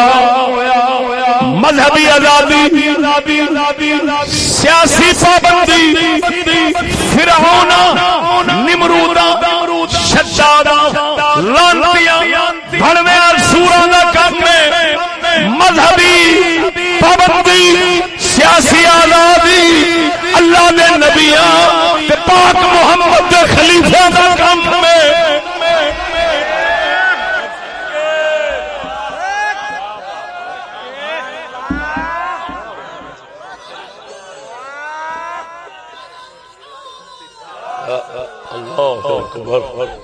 مذہبی آزادی، سیاسی پابندی، فرعون نمرودا مذہبی پابندی، سیاسی آزادی، اللہ دے نبیاں تے پاک محمد دے خلیفہ دا کم ہے اللہ اکبر۔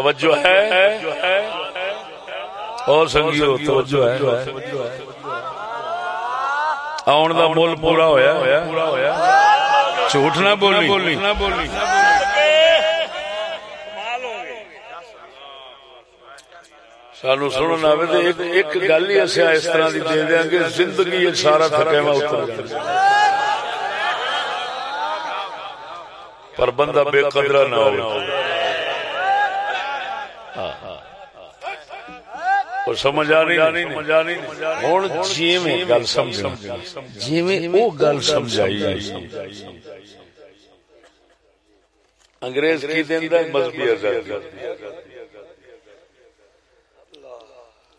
توجہ ہے؟ اور سنگیو توجہ ہے؟ آن دا مول پورا ہویا۔ جھوٹ نہ بولی۔ سانو سنن آئے تو ایک, گل ہی اصا اس طرح کی دے دیا گے زندگی سارا تھکیوا اتر جائے پر بندہ بے قدرہ نہ ہو سمجھ آ نہیں گل گل سمجھائی۔ انگریز کی دینا مذہبی آزادی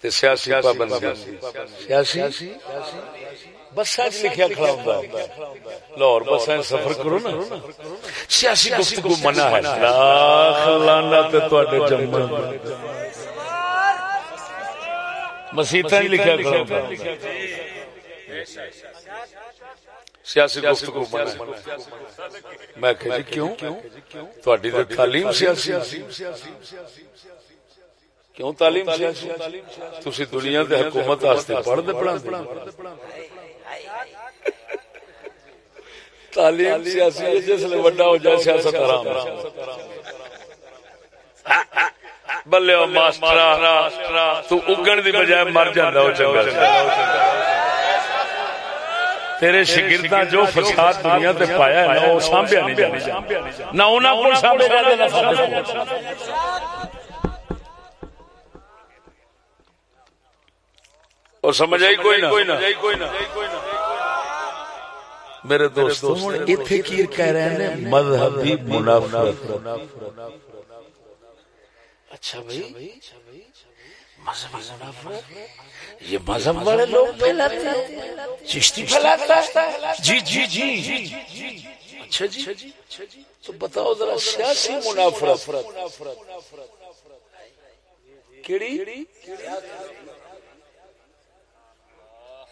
سیاسی پابندی۔ سیاسی؟ بسا لکھیا کھڑا ہوں لاہور بسا سفر کرو نا۔ سیاسی گفتگو منع ہے۔ لانا جمع۔ مسیطا لکھا کھڑا ہوں سیاسی گفتگو منع میں کہ جی کیوں؟ تعلیم سیاسی کیوں تعلیم دنیا کے حکومت پڑھ دے پڑھا تعلیم سیاسی ہے جس ہو جائے سیاست حرام بلے او ماسٹرا تو اگن دی بجائے مر جاندا ہو چنگا تیرے شگرداں جو فساد دنیا تے پایا ہے نا وہ سانبھیا نہیں جانا۔ نہ انہاں کو سانبھے گا نہ سانبھے اور سمجھ آئی کوئی نہ؟ میرے دوستو اتھے کیر کہہ رہے ہیں مذہبی منافق اچھا بھائی منافق یہ مذہب والے لوگ پھیلاتے ہیں۔ چشتی پھیلاتا ہے۔ جی جی جی۔ اچھا جی تو بتاؤ ذرا سیاسی منافرت کیڑی؟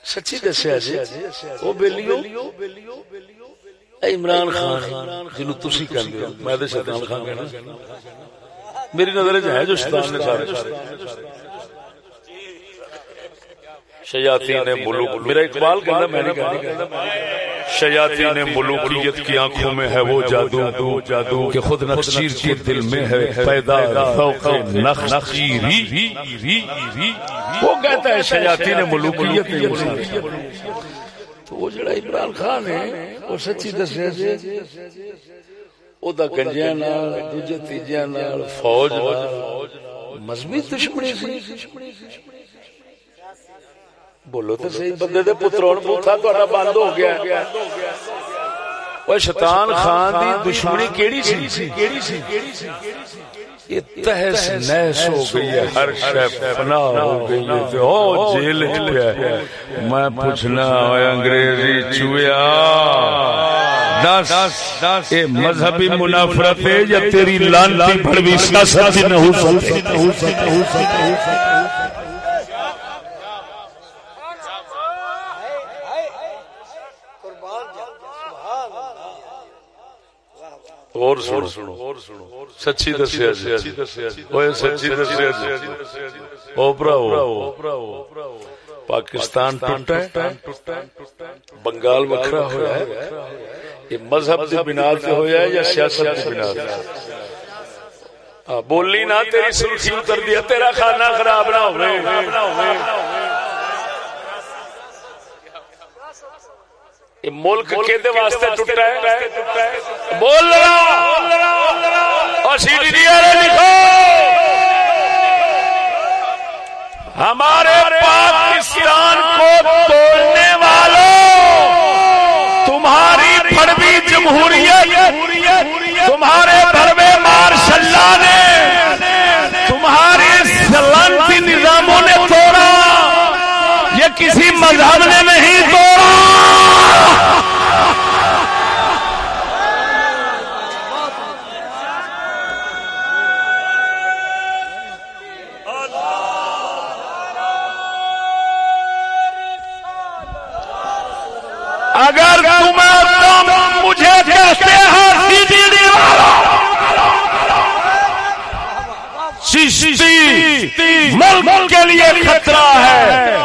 سچی دسیا جی؟ وہ بیلیو؟ عمران خان جنو تسی کہندے ہو، میں تے شیطان خان کہنا۔ میری نظر ہے جو شیطان نے سارے شیاطین نے ملوک میرا اقبال کہنا میں نے کہا شیاطین ملوکیت کی آنکھوں میں ہے وہ جادو جادو کہ خود نقشیر کے دل میں ہے پیدا فوق نقشیری۔ وہ کہتا ہے شیاطین ملوکیت تو وہ جڑا عمران خان ہے، وہ سچی دسیا جی۔ او دا گنجیاں نال، دوجے تیجیاں نال، فوج نال، مذہبی دشمنی سی۔ بولو تو صحیح بندے دے پترون بوتھا تہاڈا بند ہو گیا او شیطان خان دی دشمنی کیڑی سی کیڑی سی یہ تہس نہس ہو گئی ہے ہر شے فنا ہو گئی ہے تے او جیل ہے میں پوچھنا اے انگریزی چویا دس اے مذہبی منافرت ہے یا تیری لانتی بڑوی سیاست نہ ہو سکتی اور سنو سچی دسیا جی۔ سچی دسیا جی۔ او پاکستان ٹوٹا بنگال وکھرا ہوا ہے۔ یہ مذہب کی بنا سے ہوا ہے یا سیاست کی بنا سے بولی نہ تیری سلسی اتر دیا تیرا کھانا خراب نہ ملک کے واسطے ٹوٹا ہے؟ بول اور سی ڈی ڈی لکھو۔ ہمارے پاکستان کو توڑنے والوں تمہاری پڑوی جمہوریت تمہارے بڑوے مارشل نے۔ تمہاری سلامتی نظاموں نے توڑا۔ یہ کسی مذہب نے تم مجھے کہتے ہیں چشتی ملک کے لیے خطرہ ہے۔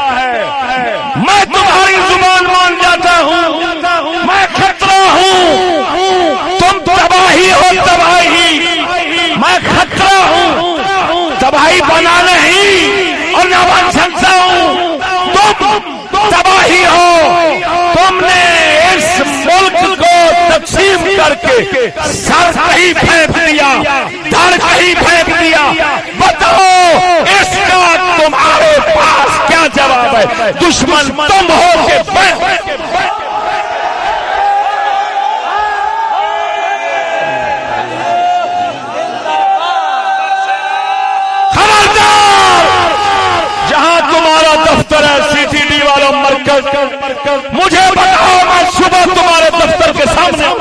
میں تمہاری زبان مان جاتا ہوں۔ میں خطرہ ہوں۔ تم تباہی ہو تباہی۔ میں خطرہ ہوں۔ تباہی بنا نہیں اور نہ بن سکتا ہوں تم تباہی ہو تم نے اس ملک کو تقسیم کر کے سر کہیں پھینک دیا، دھڑ کہیں پھینک دیا۔ بتاؤ، اس کا تمہارے پاس کیا جواب ہے؟ دشمن تم ہو کے جہاں تمہارا دفتر ہے سی ٹی ڈی والا مرکز، مجھے بتاؤ میں صبح تمہارے دفتر کے سامنے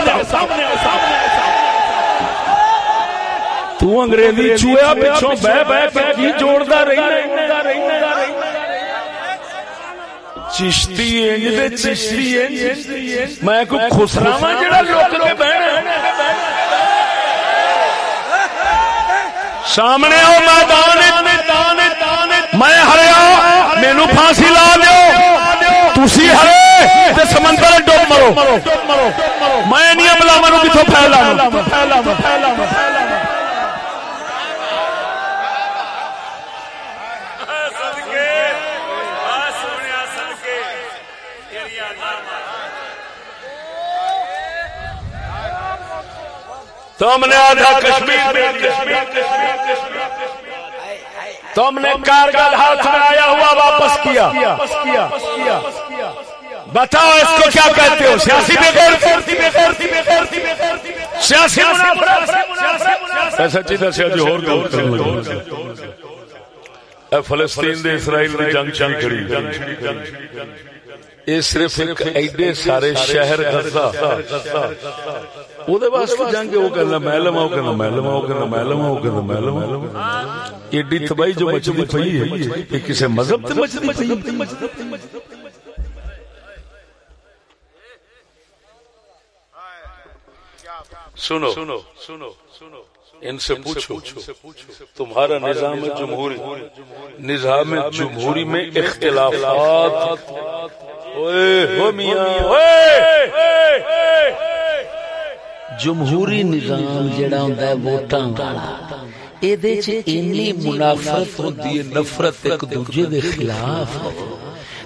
تو انگریزی چویا پچھوں بہ بہ کے کی جوڑدا رہی چشتی انج دے چشتی انج میں کوئی خسراواں جڑا لوک کے بہنا سامنے آؤ میدان میں۔ ہریا مینو پھانسی لا دو تھی ہرے سمندر ڈوب مرو۔ میں نہیں عملہ مرو کتوں پھیلا پھیلا پھیلا پھیلا تم نے آدھا کشمیر تم نے کارگل ہاتھ میں آیا ہوا واپس کیا۔ بتاؤ اس کو کیا کہتے ہو؟ سیاسی سیاسی سچی دسیا جی، جو فلسطین دے اسرائیل دی جنگ چل کھڑی یہ صرف ایک ایڈے سارے شہر غزہ۔ واسطے جنگ وہ کہنا میں لما وہ کہنا میں لما وہ کہنا میں لما وہ کہنا میں لما ایڈی تباہی جو مچھلی پئی ہے یہ کسی مذہب تے مچھلی پئی سنو۔ سنو سنو سنو۔ ان سے پوچھو۔ تمہارا نظام جمہوری۔ نظام جمہوری میں اختلافات۔ جمہوری نظام جڑا ہوندا ہے ووٹاں والا۔ اے دے چ اتنی منافرت ہوندی ہے نفرت ایک دوجے دے خلاف۔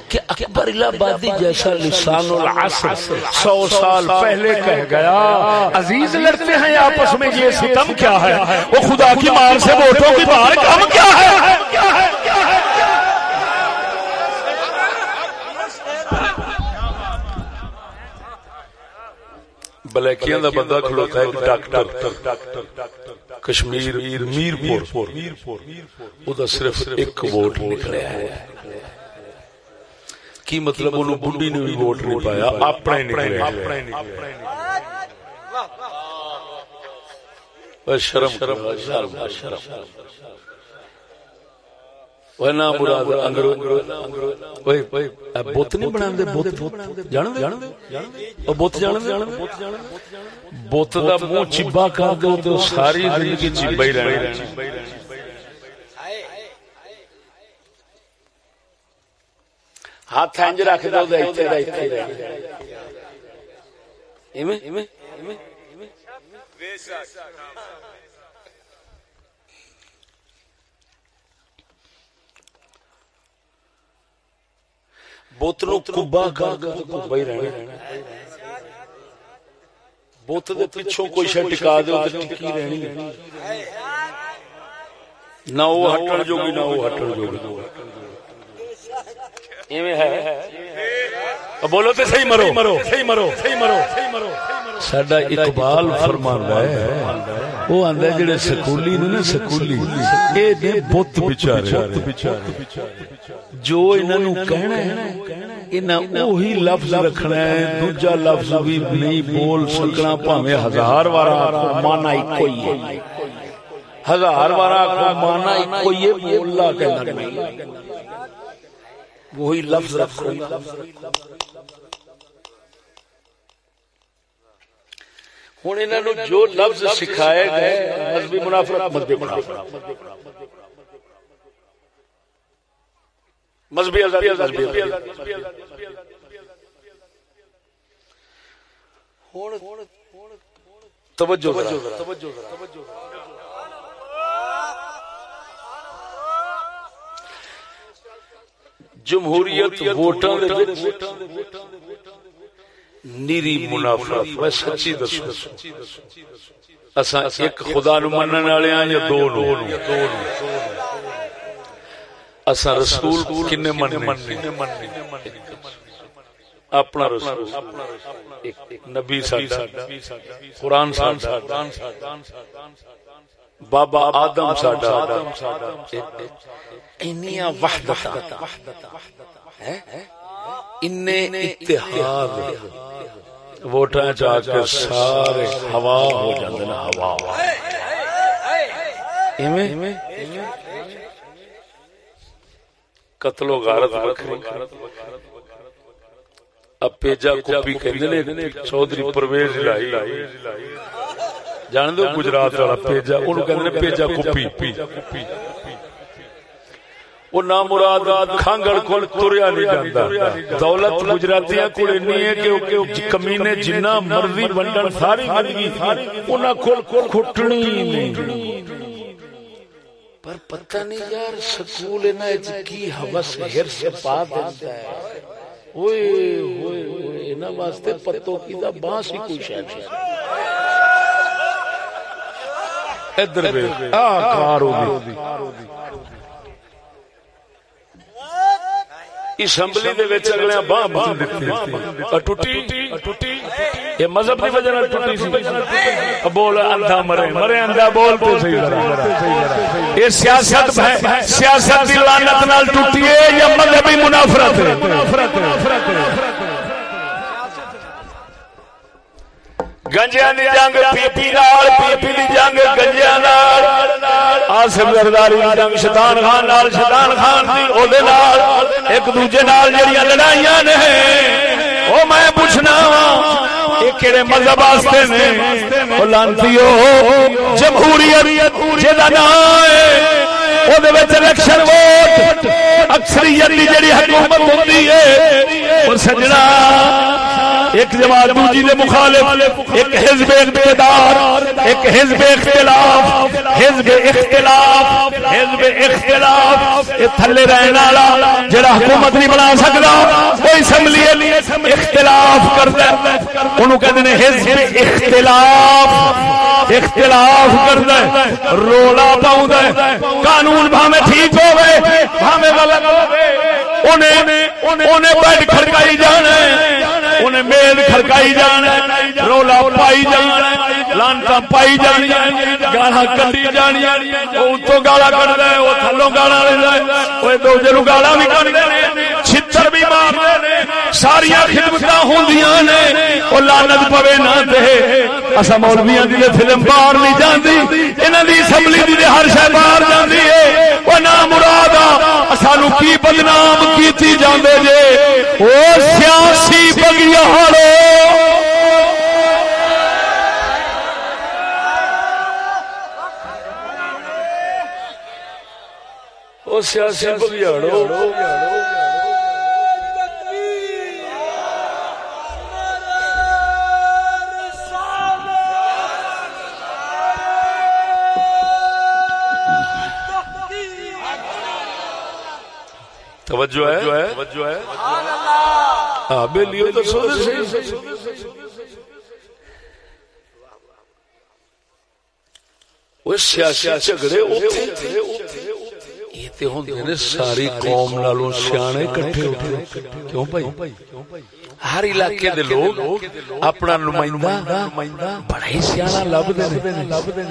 کہ اکبر الہبادی جیسا لسان العصر سو سال پہلے کہہ گیا عزیز لڑتے ہیں آپس میں یہ ستم کیا ہے؟ وہ خدا کی مار سے ووٹوں کی مار کم کیا ہے؟ کیا ہے؟ کیا ہے؟ بلیکیاں دا بندہ کھلوتا ہے ڈاکٹر کشمیر میر پور او دا صرف ایک ووٹ نکلیا ہے کی مطلب انہوں بڈی نے بھی ووٹ نہیں پایا؟ اپنا ہی نکلے شرم شرم شرم ونا مراد اوئے بت نہیں بنا بت جان دے او بت جان دے بت دا منہ چبا کر دے تے ساری زندگی چبا ہی رہنا ہاتھ انج رکھ دو تے ایتھے دا ایتھے رہ ایویں ایویں بے شک بت نو کبا کر کبا ہی رہنا۔ بت دے پیچھوں کوئی شے ٹکا دے تے ٹکی رہنی۔ نہ وہ ہٹن جوگی، نہ وہ ہٹن جوگی۔ ایویں ہے۔ بولو تے صحیح مرو۔ مرو صحیح مرو۔ صحیح مرو۔ صحیح مرو۔ ساڈا اقبال فرماندا ہے۔ وہ آندا جڑے سکولی نے نا سکولی، اے دے بت بیچارے جو انہاں نو کہنا ہے، انہاں وہی لفظ رکھنا ہے۔ دوجا لفظ بھی نہیں بول سکنا، پاویں ہزار وار مانا اکو ہی ہے۔ ہزار وار آکھو، مانا اکو ہی ہے، بولنا کہنا نہیں۔ وہی لفظ رکھو۔ ہوں انہوں جو لفظ سکھائے گئے، مذہبی منافرت مذہبی منافرت۔ مذہبی آزادی مذہبی توجہ جمہوریت ووٹاں نیری منافرت میں سچی دسوں۔ اساں ایک خدا نو منن والے ہاں یا دو نو؟ اساں رسول کنے مننے؟ اپنا رسول۔ نبی ساڈا۔ قرآن ساڈا۔ بابا آدم ساڈا اتحاد ووٹاں جا کے سارے ہوا ہو جاندے نا ہوا ایویں قتل و غارت وکھری اب پیجا کپی کہندے نے چودھری پرویز لائی جان دو گجرات والا پیجا اونوں کہندے نے پیجا کپی وہ نہ مراد کھانگڑ کول تریا نہیں جاندا دولت گجراتیاں کول انی ہے کہ کمینے جنہ مرضی ونڈن ساری زندگی انہاں کول کول کھٹنی نہیں پر پتہ نہیں یار سکول انہاں وچ کی ہوس ہرس پا دیندا ہے اوئے ہوئے ہوئے انہاں واسطے پتو کی دا بانس ہی کوئی شے نہیں ادھر آ کار ہو اسمبلی دے وچ اگلے باہ باہ دتی ٹوٹی۔ ٹوٹی یہ مذہب دی وجہ نال ٹوٹی سی۔ بول اندھا مرے۔ مرے اندھا بول تے صحیح ذرا۔ یہ سیاست ہے۔ سیاست دی لعنت نال ٹوٹی ہے یا مذہبی منافرت ہے؟ گنجیاں دی جنگ پی پی نال پی پی دی جنگ گنجیاں نال آصف زرداری دی جنگ شیطان خان نال شیطان خان دی او دے نال ایک دوجے نال جڑیاں لڑائیاں نے او میں پوچھنا وا مذہب واسطے نے او لانتیو جمہوریت جدا نام ہے او دے وچ الیکشن ووٹ اکثریت دی جڑی حکومت ہوندی ہے اور سجنا ایک جماعت دوجی دے مخالف، ایک حزب اقتدار، ایک حزب اختلاف حزب اختلاف حزب اختلاف۔ یہ تھلے رہن والا جڑا حکومت نہیں بنا سکتا، وہ اسمبلی اختلاف کرتا ہے۔ انہوں کہتے ہیں حزب اختلاف اختلاف کرتا ہے۔ رولا پاؤں قانون بھاوے ٹھیک ہوئے بھاوے غلط ہوئے انہیں بیڈ کھڑکائی جانا ہے۔ انہیں میل کھڑکائی جانا رولا پائی جانا لانتا پائی جانی گالا کٹی جانی وہ اتوں گالا کٹ دے وہ تھلوں گالا لے وہ دوجے نو گالا بھی کٹ دے چھتر بھی مار دے ساریا خدمت ہوں نے وہ لانت پوے نہ دے اصا مولویا کی فلم باہر نہیں جاتی انہوں کی اسمبلی کی ہر شہ باہر جاتی ہے وہ نہ مراد سانو کی بدنام کی جاندے جے وہ سیاسی بگیاڑو وہ سیاسی بگیاڑو توجہ ہے؟ توجہ ہے؟ ہاں بے لیو تو سو سیاسی جھگڑے یہ تے ہوندے نے ساری قوم نالوں ہوتے کیوں بھائی؟ ہر علاقے دے لوگ اپنا نمائندہ بڑا ہی لب دے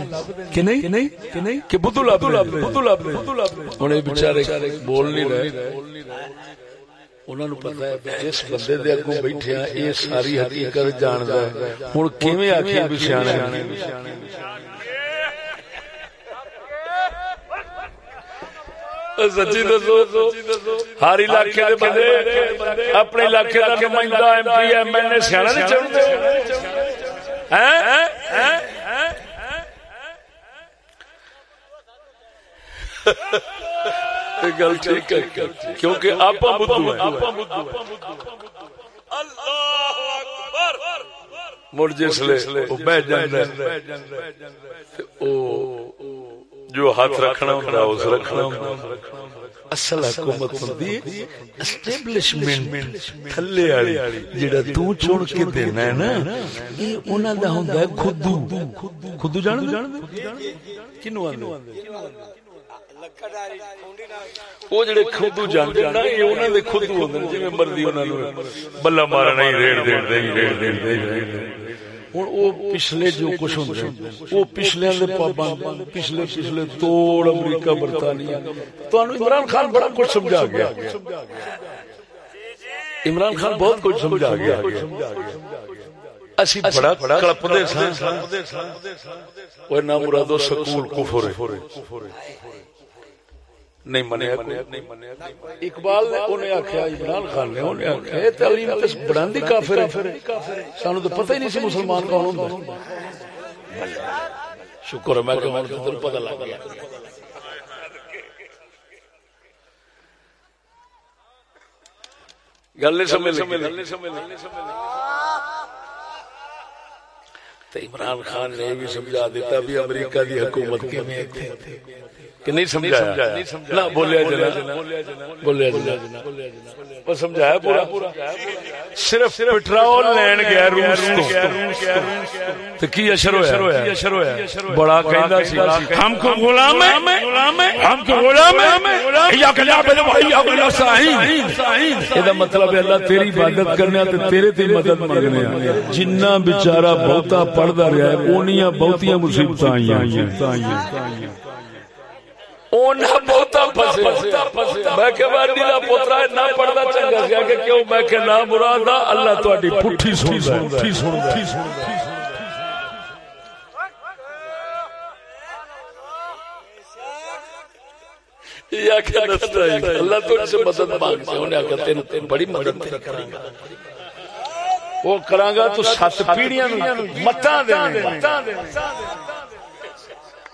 کہ نہیں؟ کہ بدو لب بدو لب بیچارے بول نہیں رہے۔ انہوں نے پتا ہے جس بندے دے اگوں بیٹھے ہیں یہ ساری حقیقت جاندا ہے۔ ہن کیویں آکھے بھی سیانے سچی دسو ہر علاقے دے بندے اپنے علاقے دا نمائندہ M P M L A سیاح نہیں چاہتے گل ٹھیک ہے کیونکہ آپ مڑ جسلے جو ہاتھ رکھنا ہوتا اس رکھنا اصل حکومت ہوندی اسٹیبلشمنٹ تھلے والی جڑا تو چون کے دینا ہے نا یہ انہاں دا ہوندا ہے خودو۔ خودو جان کینو آندے وہ جڑے خودو جاندے نا یہ انہاں دے خودو ہوندے جویں مرضی انہاں نو بلا مارنا ہی ریڑ دین دے ریڑ دین دے ہوں، وہ پچھلے جو کچھ ہوں، وہ پچھلے پابند، پچھلے پچھلے توڑ امریکہ، برطانیہ۔ تو عمران خان بڑا کچھ سمجھا گیا۔ عمران خان بہت کچھ سمجھا گیا۔ اسی بڑا کلپدے سن۔ وہ نہ مرادو سکول کفر نہیں منیا اقبال نے انہیں آخیا عمران خان نے انہیں آخیا تعلیم بڑھاندی کافر ہے۔ سانو تو پتہ ہی نہیں سی مسلمان کون ہوندا شکر ہے میں کہ ہن تو پتہ لگ گیا۔ گل نہیں سمجھ لگی۔ تو عمران خان نے بھی سمجھا دیتا بھی امریکہ دی حکومت کے میں تھے کہ نہیں سمجھایا۔ نہ بولیا جنا۔ بولیا جنا۔ وہ سمجھایا پورا۔ صرف پٹرول لین گیا روس تو۔ تو۔ کی اشر ہویا؟ بڑا کہندا سی۔ ہم کو غلام ہیں۔ ہم کو غلام ہیں۔ یا کلا بل بھائی یا کلا سائیں ادا مطلب ہے اللہ تیری عبادت کرنے تے تیرے تے مدد منگنے جنہ بیچارہ بہتا پڑھدا رہیا ہے اونیاں بہتیاں مصیبتاں آئیاں اللہ تاری پٹھی سن اللہ تو مدد مانگتے بڑی مدد وہ کرانگا تو سات پیڑیاں متا دیں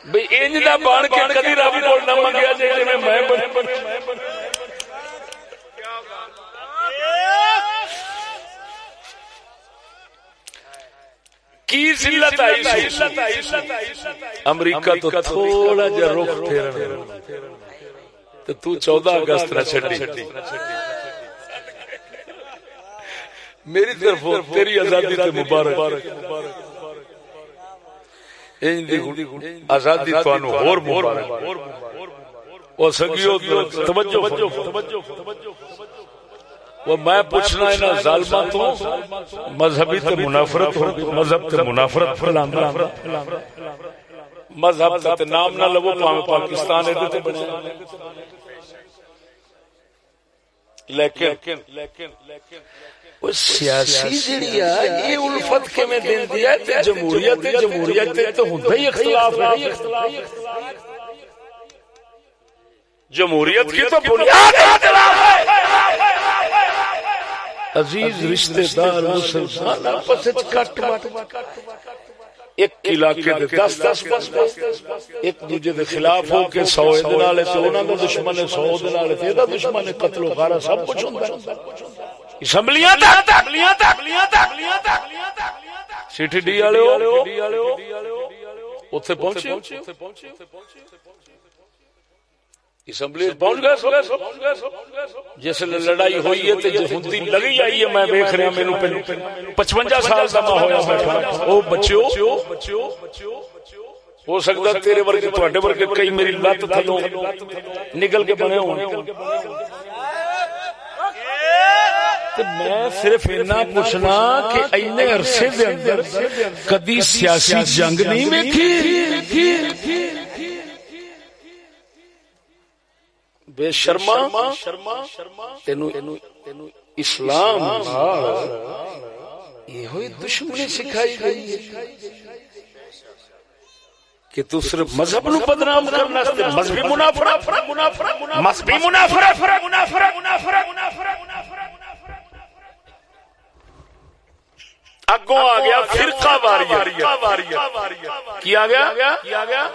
بھئی انج دا بن کے کدی رب کول نہ منگیا جے جے میں کی ذلت آئی امریکہ تو تھوڑا جا رخ پھیرن تو تو چودہ اگست نہ میری طرف تیری آزادی تے مبارک۔ آزادی سگیو توجہ وہ میں پوچھنا ہے نا تو مذہبی تے منافرت مذہب تے منافرت پھیلاندا مذہب تے نام نہ لو پاکستان ہے تے بنے۔ لیکن سیاسی جڑی ہے یہ الفت کے میں دین دیا ہے جمہوریت جمہوریت تو ہوتا ہی اختلاف ہے۔ جمہوریت کی تو بنیاد عزیز رشتہ دار مسلمان آپس کٹ مٹ۔ ایک علاقے دے دس دس ایک دوجے دے خلاف ہو کے سو دے نال تے انہاں دا دشمن ہے سو دے نال تے دا دشمن ہے قتل و غارہ سب کچھ ہوندا ہے۔ اسمبلیاں تک اسمبلیاں تک اسمبلیاں تک سٹی ڈی والے اوتھے پہنچے اسمبلی پہنچ گئے جس لڑائی ہوئی ہے تے ہندی لگی آئی ہے، میں ویکھ رہا میرے مینوں 55 سال دا میں ہویا بیٹھا او بچیو، ہو سکتا تیرے ورگے، تواڈے ورگے کئی میری لت تھلوں نکل کے بنے ہون میں صرف اتنا پوچھنا کہ اینے عرصے دے اندر کدی سیاسی جنگ نہیں ویکھی؟ بے شرما شرما تینو اسلام یہ دشمنی سکھائی گئی کہ تو صرف مذہب نو بدنام کرنا ہے مذہبی منافرت مذہبی منافرت منافرت منافرت اگوں آ گیا فرقہ واریہ کیا گیا کیا گیا؟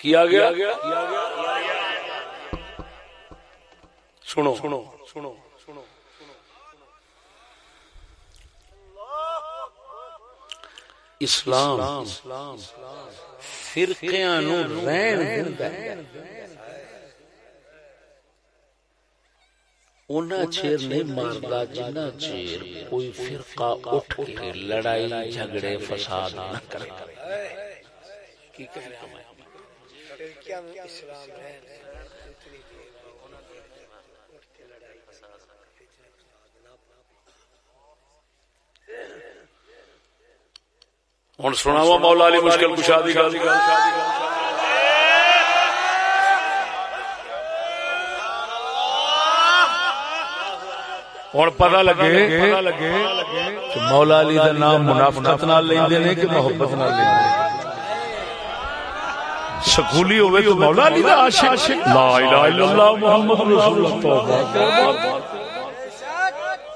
کیا گیا؟ سنو سنو سنو اسلام فرقیاں نو رہن دیندا اونا چیر نہیں ماردا جنہ چیر کوئی فرقہ اٹھ کے لڑائی جھگڑے فساد نہ کرے۔ کی کہہ رہا میں ہوں سنا وا مولا علی مشکل کشا دی گل۔ ہوں پتا لگے مولا علی کا نام منافقت نال لیندے نے کہ محبت نال لیندے سکولی ہوئے تو مولا علی دا عاشق۔ لا الہ الا اللہ محمد رسول اللہ۔ توبہ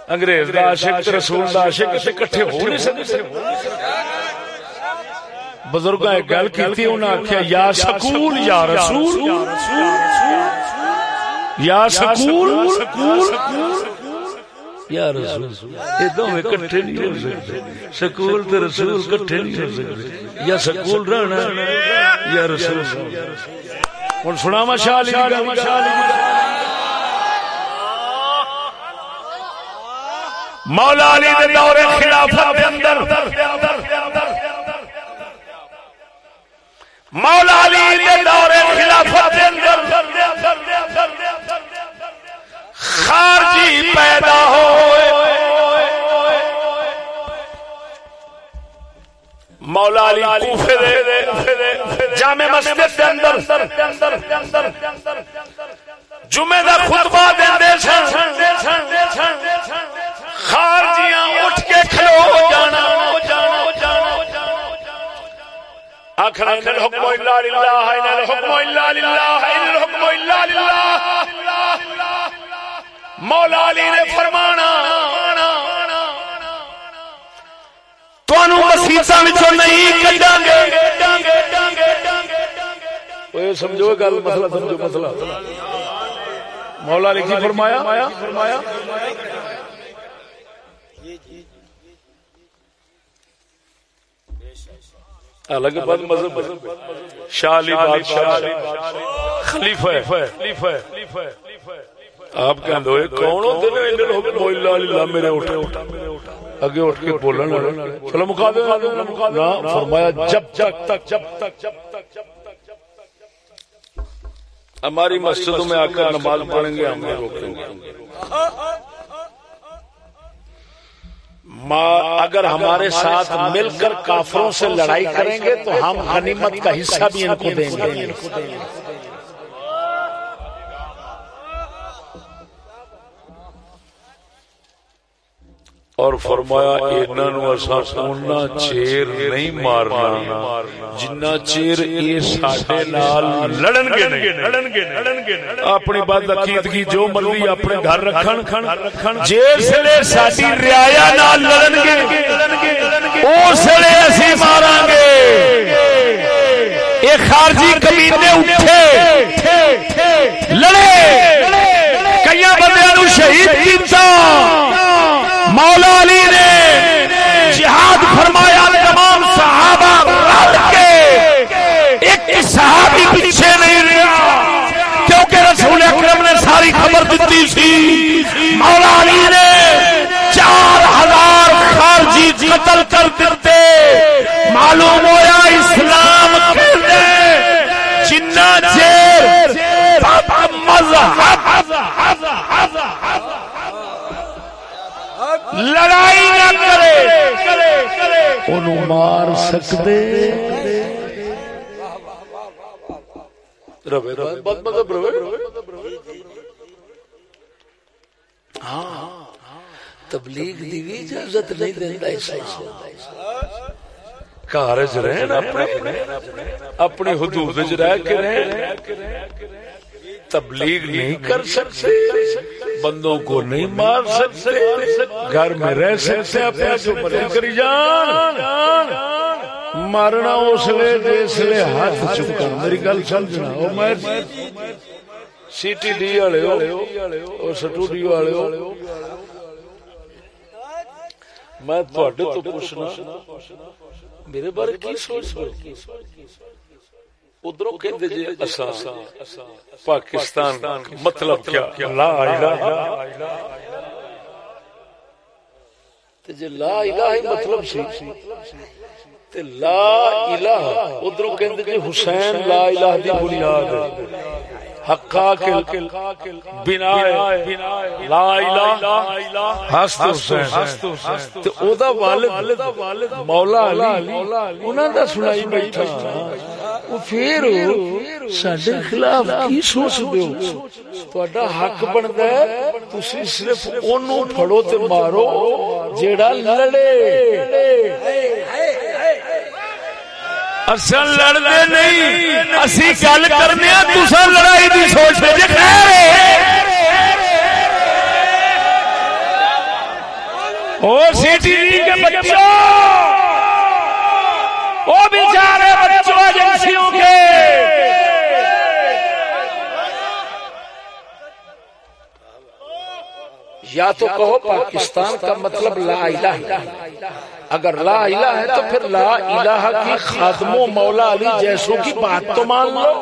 انگریز دا عاشق رسول دا عاشق تے اکٹھے ہو نہیں سکتے۔ بزرگ گل کی انہیں آخیا یا سکول، یا رسول۔ یا سکول۔ یا رسول۔ یہ دونوں کٹھے نہیں ہو سکتے۔ سکول تو رسول کٹھے نہیں ہو سکتے۔ یا سکول رہنا یا رسول ہوں سنا شاہ علی مولا علی دے دور خلافت دے اندر۔ مولا علی دے دور خلافت دے اندر خارجی پیدا ہوئے مولا علی کوفے دے جامع مسجد دے اندر جمعہ دا خطبہ دیندے سن۔ خارجیاں اٹھ کے کھلو جانا۔ آخر ان الحکم الا للہ ان الحکم الا للہ ان الحکم الا للہ مولا علی نے فرمانا وچوں نہیں کڈاں گے سمجھو گل مسئلہ سمجھو مسئلہ مولا کی فرمایا فرمایا الگ بد مذہب شاہ علی بادشاہ خلیفہ آپ کہندے ہوئے کون ہوندے نے ان لوگ مولا اللہ میرے اٹھے اگے اٹھ کے بولن والے چلو مکا دے فرمایا، جب تک جب تک جب تک جب تک جب تک ہماری مسجدوں میں آ کر نماز پڑھیں گے، ہم روکیں گے۔ اگر ہمارے ساتھ مل کر کافروں سے لڑائی کریں گے تو ہم غنیمت کا حصہ بھی ان کو دیں گے۔ اور فرمایا انہوں چیر نہیں مارنا، جنہ چیر ساڈے نال لڑن گے نہیں۔ اپنی بات عقیدگی جو مرضی اپنے گھر رکھن رکھن لے ساڈی نال لڑن گے، اس لے اسی گے۔ یہ خارجی کمینے اٹھے، لڑے۔ کئی بندیاں شہید کیتا۔ مولا علی نے جہاد فرمایا، تمام صحابہ رل کے ایک صحابی پیچھے نہیں رہا، کیونکہ رسول اکرم نے ساری خبر دیتی سی۔ مولا علی نے چار ہزار خارجی قتل کر دیتے، معلوم ہوا اسلام جنا چیر مذہب۔ لڑائی نہ کرے۔ انہوں مار سکتے تبلیغ دی بھی اجازت نہیں اسلام رہن اپنے۔ اپنی حدود رہ کے رہن۔ تبلیغ نہیں کر سکتے۔ بندوں کو نہیں مار سکتے۔ گھر میں رہ سکتے اپنے جو مرضی کری جان۔ مارنا اس لیے جس لیے ہاتھ چکا میری گل سمجھنا وہ میں سی ٹی ڈی والے ہو سٹوڈیو والے ہو۔ میں تھوڑے تو پوچھنا میرے بارے کی سوچ ادھر جی پاکستان مطلب کیا؟ لا لا الہ مطلب سی لا الہ ادھر حسین لا الہ دی بنیاد حقا بنا لا الہ ہست حسین۔ تے او دا والد، مولا علی، انہاں دا سنائی بیٹھا پھر خلاف کی سوچ دو حق بنتا ہے تھی صرف اونوں پھڑو تے مارو، جیڑا لڑے۔ اصل لڑنے نہیں اسی گل کرنے لڑائی کی سوچ کے بچوں بچوں ایجنسیوں کے۔ یا تو کہو پاکستان کا مطلب لا الہ اگر لا الہ ہے تو پھر لا الہ کی خاتم و مولا علی جیسوں کی بات تو مان لو۔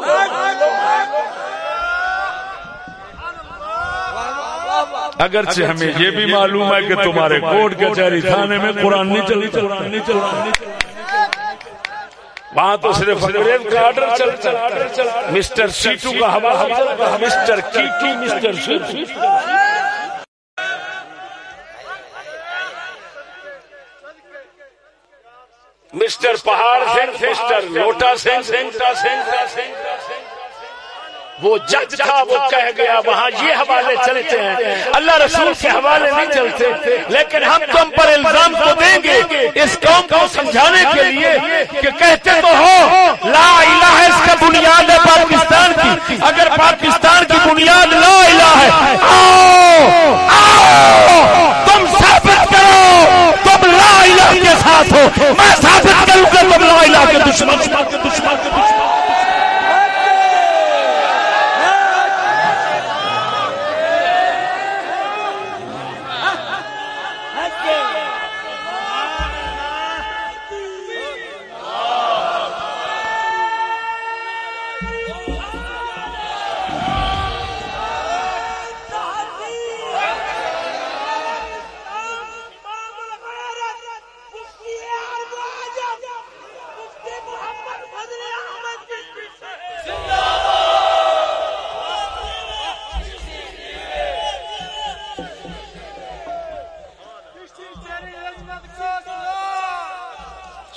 اگرچہ ہمیں یہ بھی معلوم ہے کہ تمہارے کوٹ کچہری تھانے میں قرآن نہیں چلی قرآن نہیں چل وہاں تو صرف انگریز کا آرڈر چلتا۔ مسٹر سیٹو کا حوالہ۔ مسٹر کیٹو مسٹر سیٹو۔ مسٹر پہاڑ سنگھ، مسٹر لوٹا سنگھ سنگھ۔ وہ جج تھا، وہ کہہ گیا، وہاں یہ حوالے چلتے ہیں۔ اللہ رسول کے حوالے نہیں چلتے، لیکن ہم تم پر الزام تو دیں گے اس قوم کو سمجھانے کے لیے کہ کہتے تو ہو، لا الہ اس کا بنیاد ہے پاکستان کی۔ اگر پاکستان کی بنیاد لا الہ ہے، آؤ آؤ تم ثابت کرو تم لا الہ کے ساتھ ہو۔ میں ثابت کروں گا تم لا الہ کے دشمن کے دشمن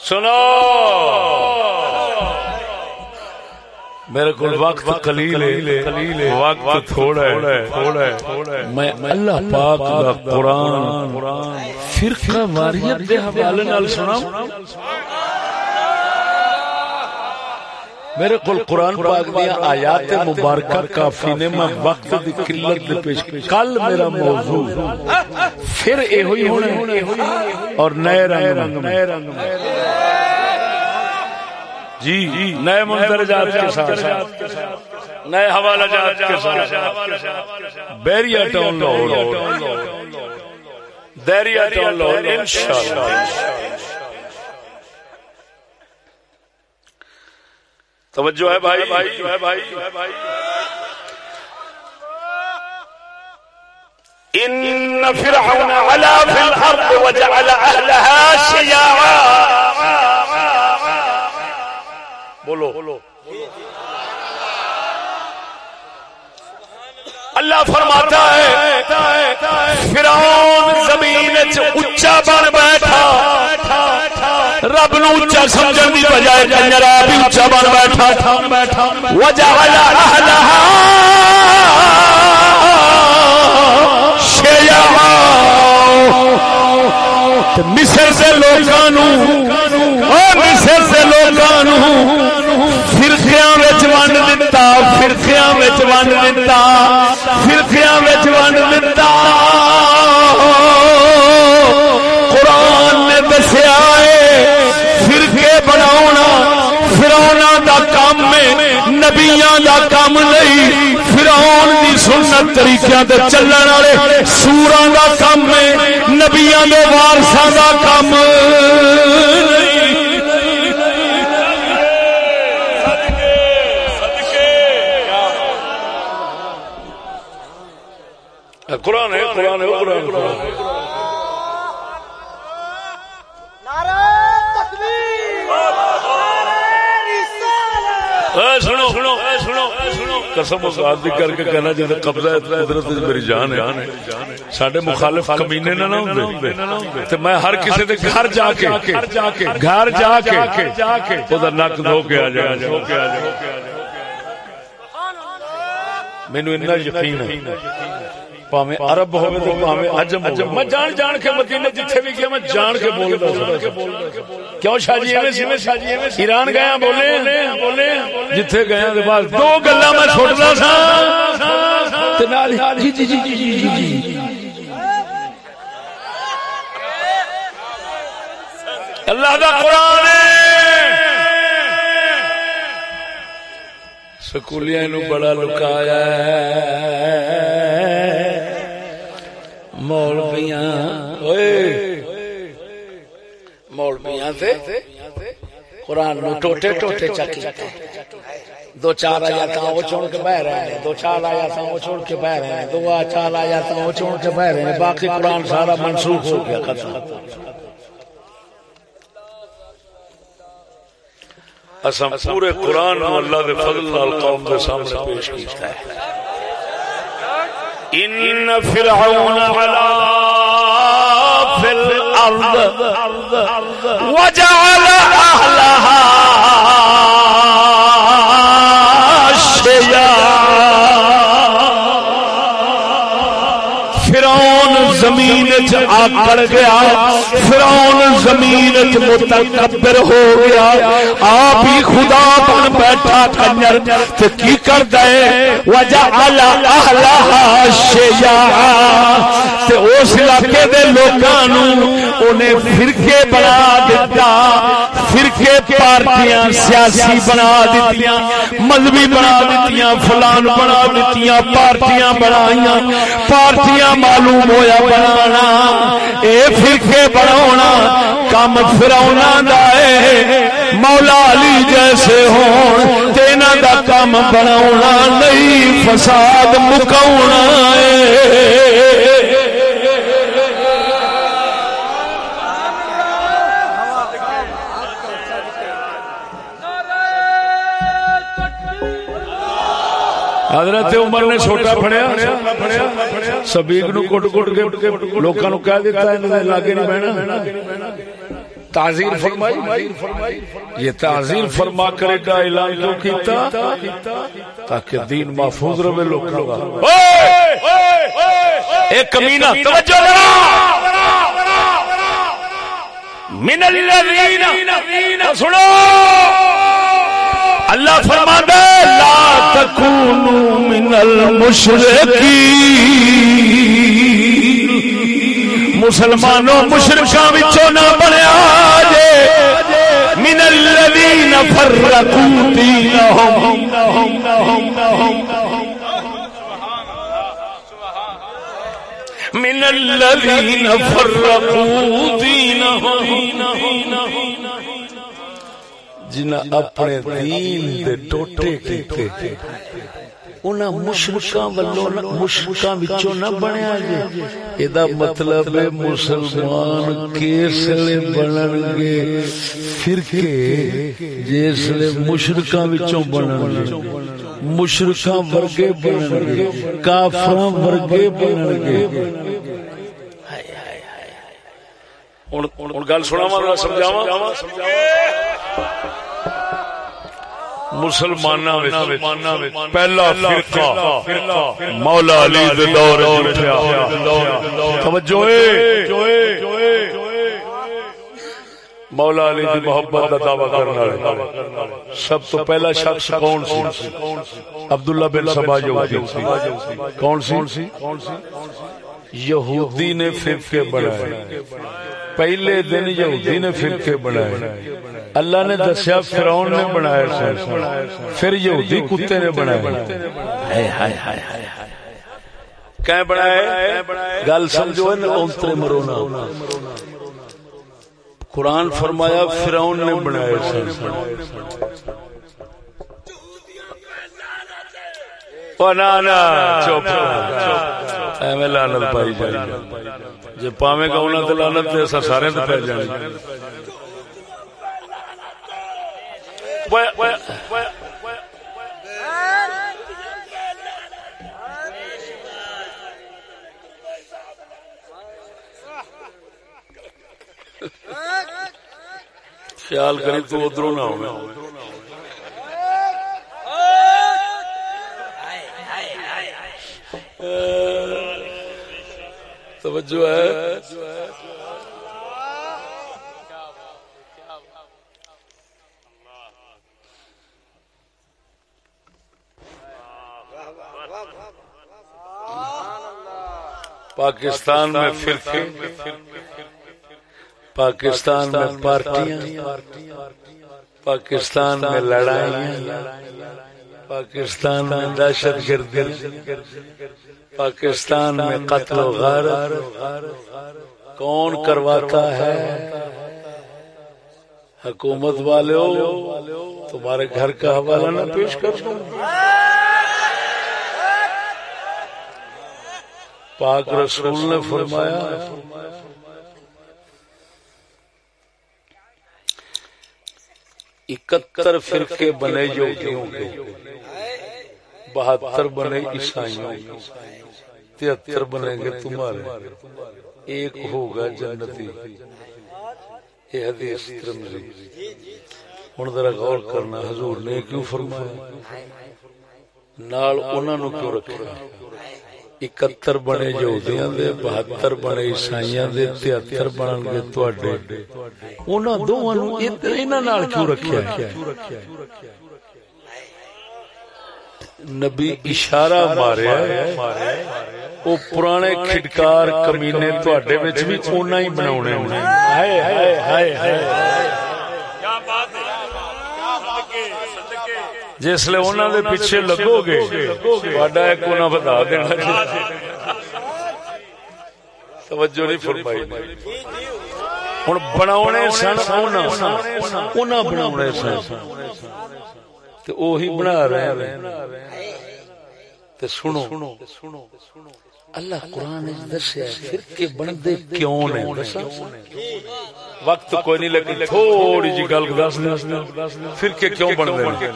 سنو! میرے کو وقت قلیل ہے وقت تھوڑا ہے میں اللہ پاک دا قرآن فرقہ واریت دے حوالے نال سنا میرے کو قرآن پاک دیا آیات مبارکہ کافی نے میں وقت دی قلت دے پیش کل میرا موضوع۔ پھر اے ہوئی ہونے اور نئے رنگ نئے رنگ جی نئے مندرجات کے ساتھ۔ نئے حوالہ جات کے ساتھ۔ بیریا town Lahore. Diarrhoea town Lahore. انشاءاللہ۔ توجہ ہے بھائی ہے بھائی۔ ان فرعون علا في الارض وجعل اهلها شيعا۔ بولو۔ اللہ فرماتا ہے، فرعون زمین اچا بن بیٹھا۔ رب نو اچا سمجھن دی بجائے کنجرا بھی اچا بن بیٹھا۔ وجعل اهلها شيعا مصر سے لوگاں مصر سے لوگاں فرقیاں وچ ونڈ دتا فرقیاں وچ ونڈ دتا فرقیاں وچ ونڈ دتا قرآن نے دسیا ہے، فرقے بناونا فرونا دا کام ہے، نبیاں دا کام نہیں فرعون دی سنت طریقیاں چلن والے، سوراں دا کام ہے۔ نبیاں دے وارثاں دا کام قرآن ہے قرآن قرآن سنو سنو سنو سنو قسم ذات کر کے کہنا جی جائے قبضہ ہے قدرت میری جان ہے۔ سڈے مخالف کمینے نہ نہ ہوندے تے میں ہر کسی دے گھر جا کے گھر جا کے او نک دھو کے آ جائے دھو کے آ جائے۔ مینوں اتنا یقین ہے۔ پاویں عرب ہوے تے پاویں عجم ہوے میں جان جان کے مدینے جتھے بھی گیا میں جان کے بولدا کیوں شاہ جی ایویں ایویں شاہ جی ایویں ایران گیا بولے بولے جتھے گیا تے بعد دو گلاں میں چھوڑدا سا تے نال جی جی جی جی جی اللہ دا قرآن سکولیاں نو بڑا لکایا ہے مولویاں مولویاں تے قرآن نو ٹوٹے ٹوٹے چکی دو چار آیا تھا وہ چھوڑ کے بہ رہے ہیں دو چار آیا تھا وہ چھوڑ کے بہ رہے ہیں دو چار آیا تھا وہ چھوڑ کے بہ رہے ہیں باقی قرآن سارا منسوخ ہو گیا ختم اسم پورے قرآن اللہ دے فضل نال قوم دے سامنے پیش کیتا ہے إن فرعون على في الأرض وجعل أهلها زمین آکڑ گیا، فرعون زمین متکبر ہو گیا۔ آپ ہی خدا بن بیٹھا کنجر، تے کی کر دے وجعل اهلها شیعا تے اس علاقے دے لوکاں نو اونے فرقے بنا دتا، فرقے پارٹیاں سیاسی بنا دتیاں، مذہبی بنا دتیاں، فلان بنا دتیاں، پارٹیاں بنائیاں۔ پارٹیاں معلوم ہویا بنانا اے فرقے بناونا، کم فراؤنا دا اے۔ مولا علی جیسے ہون تینا دا کم بناونا نہیں فساد مکاونا اے۔ حضرت عمر نے چھوٹا پڑیا سبیق نو کٹ کٹ کے لوکاں نو کہہ دیتا ہے انہاں لاگے نہیں بہنا تعزیر فرمائی یہ تعزیر فرما کر ایڈا اعلان کیوں کیتا؟ تاکہ دین محفوظ رہے لوگ لوگ ایک کمینہ توجہ من الذین سنو۔ اللہ فرما دے، لا تکونو من المشرقی مسلمانوں مشرقاں وچوں نہ بنیا جے۔ من الذین فرقوا دینہم۔ من الذین فرقوا دینہم۔ جنہ اپنے دین دے ٹوٹے کیتے انہاں مشرکاں والوں مشرکاں وچوں نہ بنیا جے۔ ایدا مطلب ہے مسلمان کیسلے بنن گے۔ فرقے جسلے مشرکاں وچوں بنن گے۔ مشرکاں ورگے بنن گے۔ کافراں ورگے بنن گے۔ ہن گل سناواں سمجھاواں۔ مسلماناں وچ پہلا فرقہ مولا علی دے دور توجہ مولا علی دی محبت دا دعویٰ کرنے والے۔ سب تو پہلا شخص کون سی؟ عبداللہ بن سبا یہودی کون سی؟ یہودی نے فرقے بنائے۔ پہلے دن یہودی نے فرقے بنائے۔ اللہ نے دسیا فرعون نے بنایا پھر یہودی کتے نے بنایا۔ کہ بنائے گل سمجھو انترے مرونا قرآن فرمایا، فرعون نے بنایا چپ ایویں پائی جی گا سارے خیال کری تو ادھر نہ ہو توجہ ہے۔ پاکستان میں فرقے پاکستان میں پارٹیاں پاکستان میں لڑائیاں پاکستان میں دہشت گردی، پاکستان میں قتل و غارت، کون کرواتا ہے؟ حکومت والے تمہارے گھر کا حوالہ نہ پیش کر دوں پاک رسول نے فرمایا اکہتر فرقے بنے جو کے بہتر بنے عیسائیوں۔ تہتر بنے گے تمہارے۔ ایک ہوگا جنتی۔ یہ حدیث ترمذی۔ ہن ذرا غور کرنا، حضور نے کیوں فرمایا؟ نال انہاں نو کیوں رکھا؟ اکہتر بنے یہودیاں دے، بہتر بنے عیسائیاں دے، تہتر بنن گے تواڈے۔ انہاں دوواں نو انہاں نال کیوں رکھیا ہے؟ نبی اشارہ ماریا وہ پرانے کھٹکار کمینے تواڈے وچ بھی اونا ہی بناونے ہونے۔ ہائے ہائے ہائے ہائے۔ جس لیے انہوں دے پیچھے لگو گے واڈا ایک انہوں بتا دینا۔ توجہ نہیں فرمائی۔ ہوں بناونے سن انہوں بناونے سن۔ تو وہی بنا رہے ہیں۔ تو سنو۔ اللہ قرآن دسیا فرقے بنتے کیوں نے؟ وقت کوئی نہیں لیکن تھوڑی جی گل دس فرقے کیوں بنتے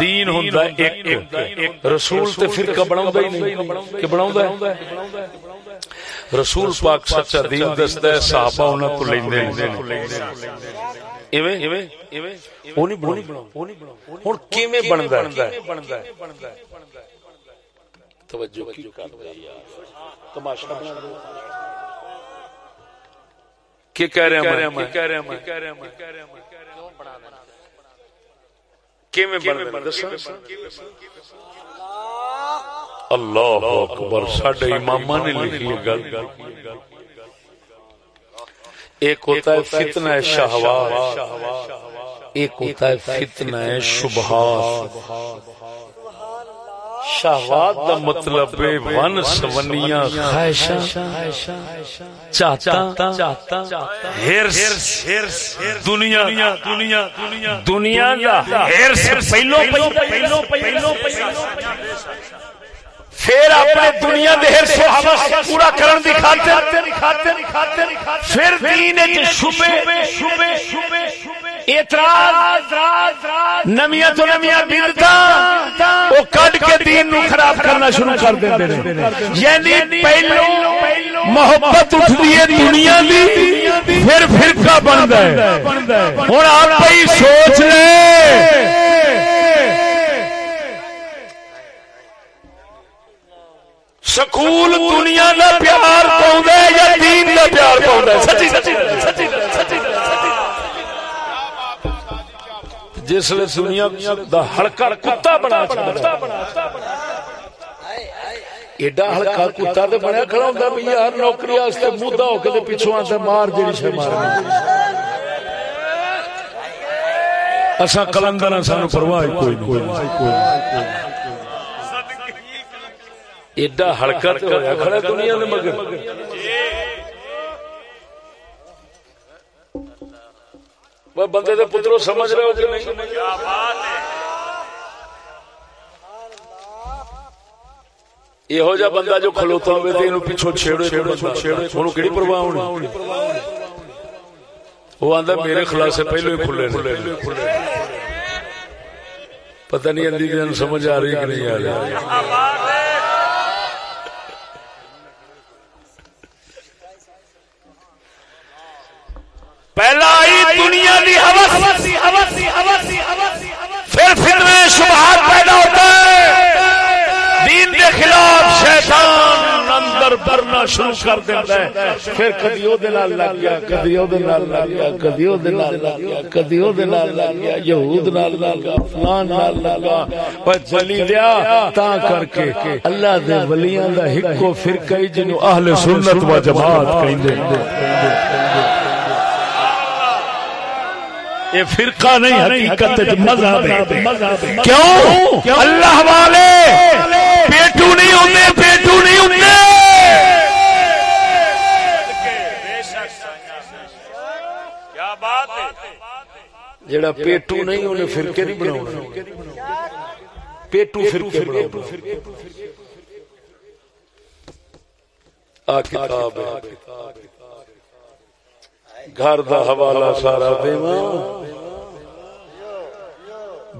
دین ہوندا ایک۔ رسول تے فرقہ بناوندا ہی نہیں۔ کہ بناوندا ہے؟ رسول پاک سچا دین دسدا ہے صحابہ انہاں تو لیندے ہیں ایویں؟ ایویں؟ ایویں؟ او نہیں بناؤ ہن کیویں بندا ہے؟ توجہ کی کر یار۔ تماشا بنا کیا کہہ رہے ہیں میں کہہ رہے ہیں کہہ رہے ہیں کیویں بن دساں۔ اللہ اکبر ساڈے اماماں نے لکھی گل۔ ایک ہوتا ہے فتنہ شہوات۔ ایک ہوتا ہے فتنہ شبہات۔ شہوات دا مطلب ہے ون سونیاں خواہشاں۔ چاہتا ہرس۔ دنیا دنیا دنیا دا ہرس پہلو پہلو پہلو پھر اپنے دنیا دے ہرس و حوث پورا کرن دی خاطر۔ پھر دین وچ شبے شبے شبے اعتراض، نمیاں تو نمیاں کے دین نو خراب کرنا شروع کر دیندے نے۔ یعنی پہلو محبت اٹھدی ہے دنیا دی، پھر فرقہ بندا ہے۔ ہن آپ سوچ لے۔ سکول دنیا دا پیار پاؤندا ہے یا دین دا پیار پاؤندا ہے؟ سچی سچی سچی سچی۔ جس لیے دنیا دا ہڑکا کتا بنا چھڑا ایڈا ہلکا کتا تے بنیا کھڑا ہوندا بھی یار، نوکری واسطے مودا ہو کے تے پیچھوں آندا مار جڑی شے مارنی اساں کلندر سانو پرواہ کوئی نہیں۔ ایڈا ہلکا تے ہویا کھڑا دنیا دے مگر۔ وہ بندے دے پترو سمجھ رہے ہو کہ نہیں؟ یہ جا بندہ جو پرواہ ہونی؟ وہ آندہ میرے خلاص سے پہلو ہی کھلے نے۔ پتہ نہیں جن سمجھ آ رہی کہ نہیں آ رہی آئی دنیا دی حوث پھر پھر میں شبہات پیدا ہوتا ہے دین دے خلاف شیطان اندر برنا کر دیتا ہے۔ پھر کدی او دے نال لگ گیا، کدی او دے نال لگ گیا، کدی او دے نال لگ گیا، کدی او دے نال لگ گیا، یہود نال لگ گیا، فلان نال لگا پر چلی دیا، تا کر کے اللہ دے ولیاں دا ہکو فرقہ جنوں اہل سنت و جماعت کہندے۔ یہ فرقہ نہیں، حقیقت مذہب ہے۔ کیوں؟ اللہ والے پیٹو نہیں ہوتے پیٹو نہیں ہوتے جڑا پیٹو نہیں انہیں فرقے نہیں بنا پیٹو فرقے بنا آ کتاب گھر دا حوالہ سارا دے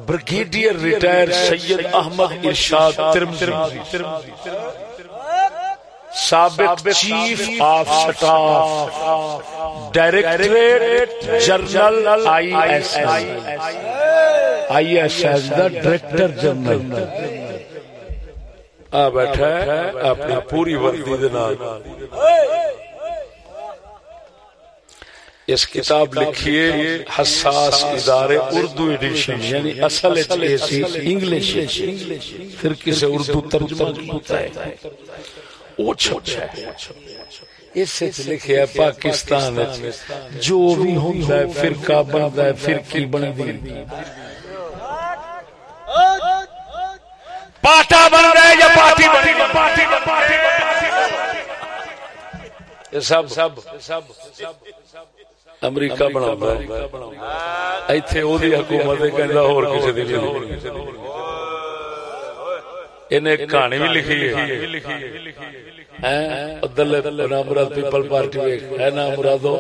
بریگیڈیئر ریٹائر سید احمد ارشاد ترمذی۔ سابق chief of staff directorate general I S I S S the director general. آ بیٹھا ہے اپنی پوری وردی دے نال۔ اس کتاب لکھیے حساس ادارے اردو ایڈیشن یعنی اصل انگلش پھر کسی اردو ترجمہ ہوتا ہے۔ ہے اس لکھے ہے پاکستان جو بھی ہوتا ہے فرقہ بنتا ہے فرقی پاٹا بن رہا ہے یا پارٹی بن پارٹی سب سب سب امریکہ بنا ایتھے او دی حکومت کہندا ہور کسے دی نہیں۔ انہیں کہانی بھی لکھی ہے۔ مراد پیپل پارٹی ہے نا مرادو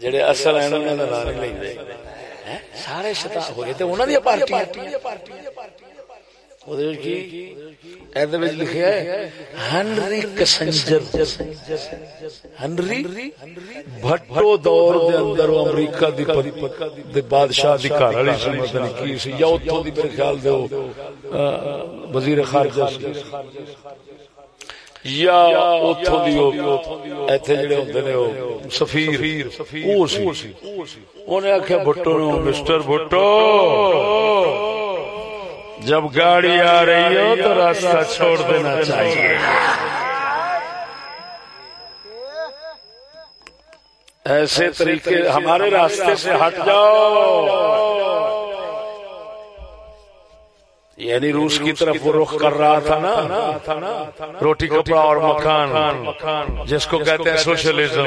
جڑے اصل ہیں، انہوں نے نام نہیں لے سارے شتا ہوئے تے انہاں دی پارٹی جی، ہنری کسنجر۔ ہنری؟ بھٹو دور دے اندر امریکہ دی بادشاہ دی گھر والی مطلب کی سی، یا اوتھوں دی میرے خیال دے وزیر خارجہ سی۔ یا اوتھوں دی ایتھے جڑے ہوندے نے او سفیر او سی اونے آکھیا بھٹو نو مسٹر بھٹو۔ جب گاڑی آ رہی ہو تو راستہ چھوڑ دینا چاہیے۔ ایسے طریقے ہمارے راستے سے ہٹ جاؤ۔ یعنی روس کی طرف وہ رخ کر رہا تھا نا روٹی کپڑا اور مکان جس کو کہتے ہیں سوشلزم۔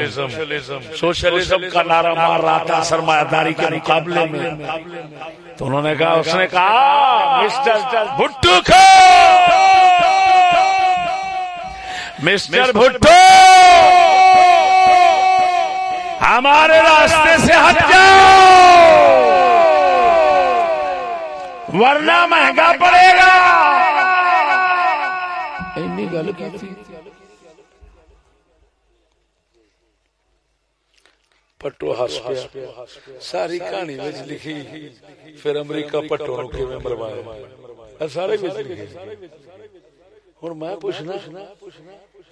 سوشلزم۔ کا نعرہ مار رہا تھا سرمایہ داری کے مقابلے میں۔ تو انہوں نے کہا اس نے کہا مسٹر بھٹو مسٹر بھٹو۔ ہمارے راستے سے ہٹ جاؤ۔ ورنہ مہنگا پڑے گا۔ گل کی پٹو ہس پیا۔ ساری کہانی لکھی۔ پھر امریکہ پٹو نو کیویں مروایا۔ سارے لکھے ہوں میں پوچھنا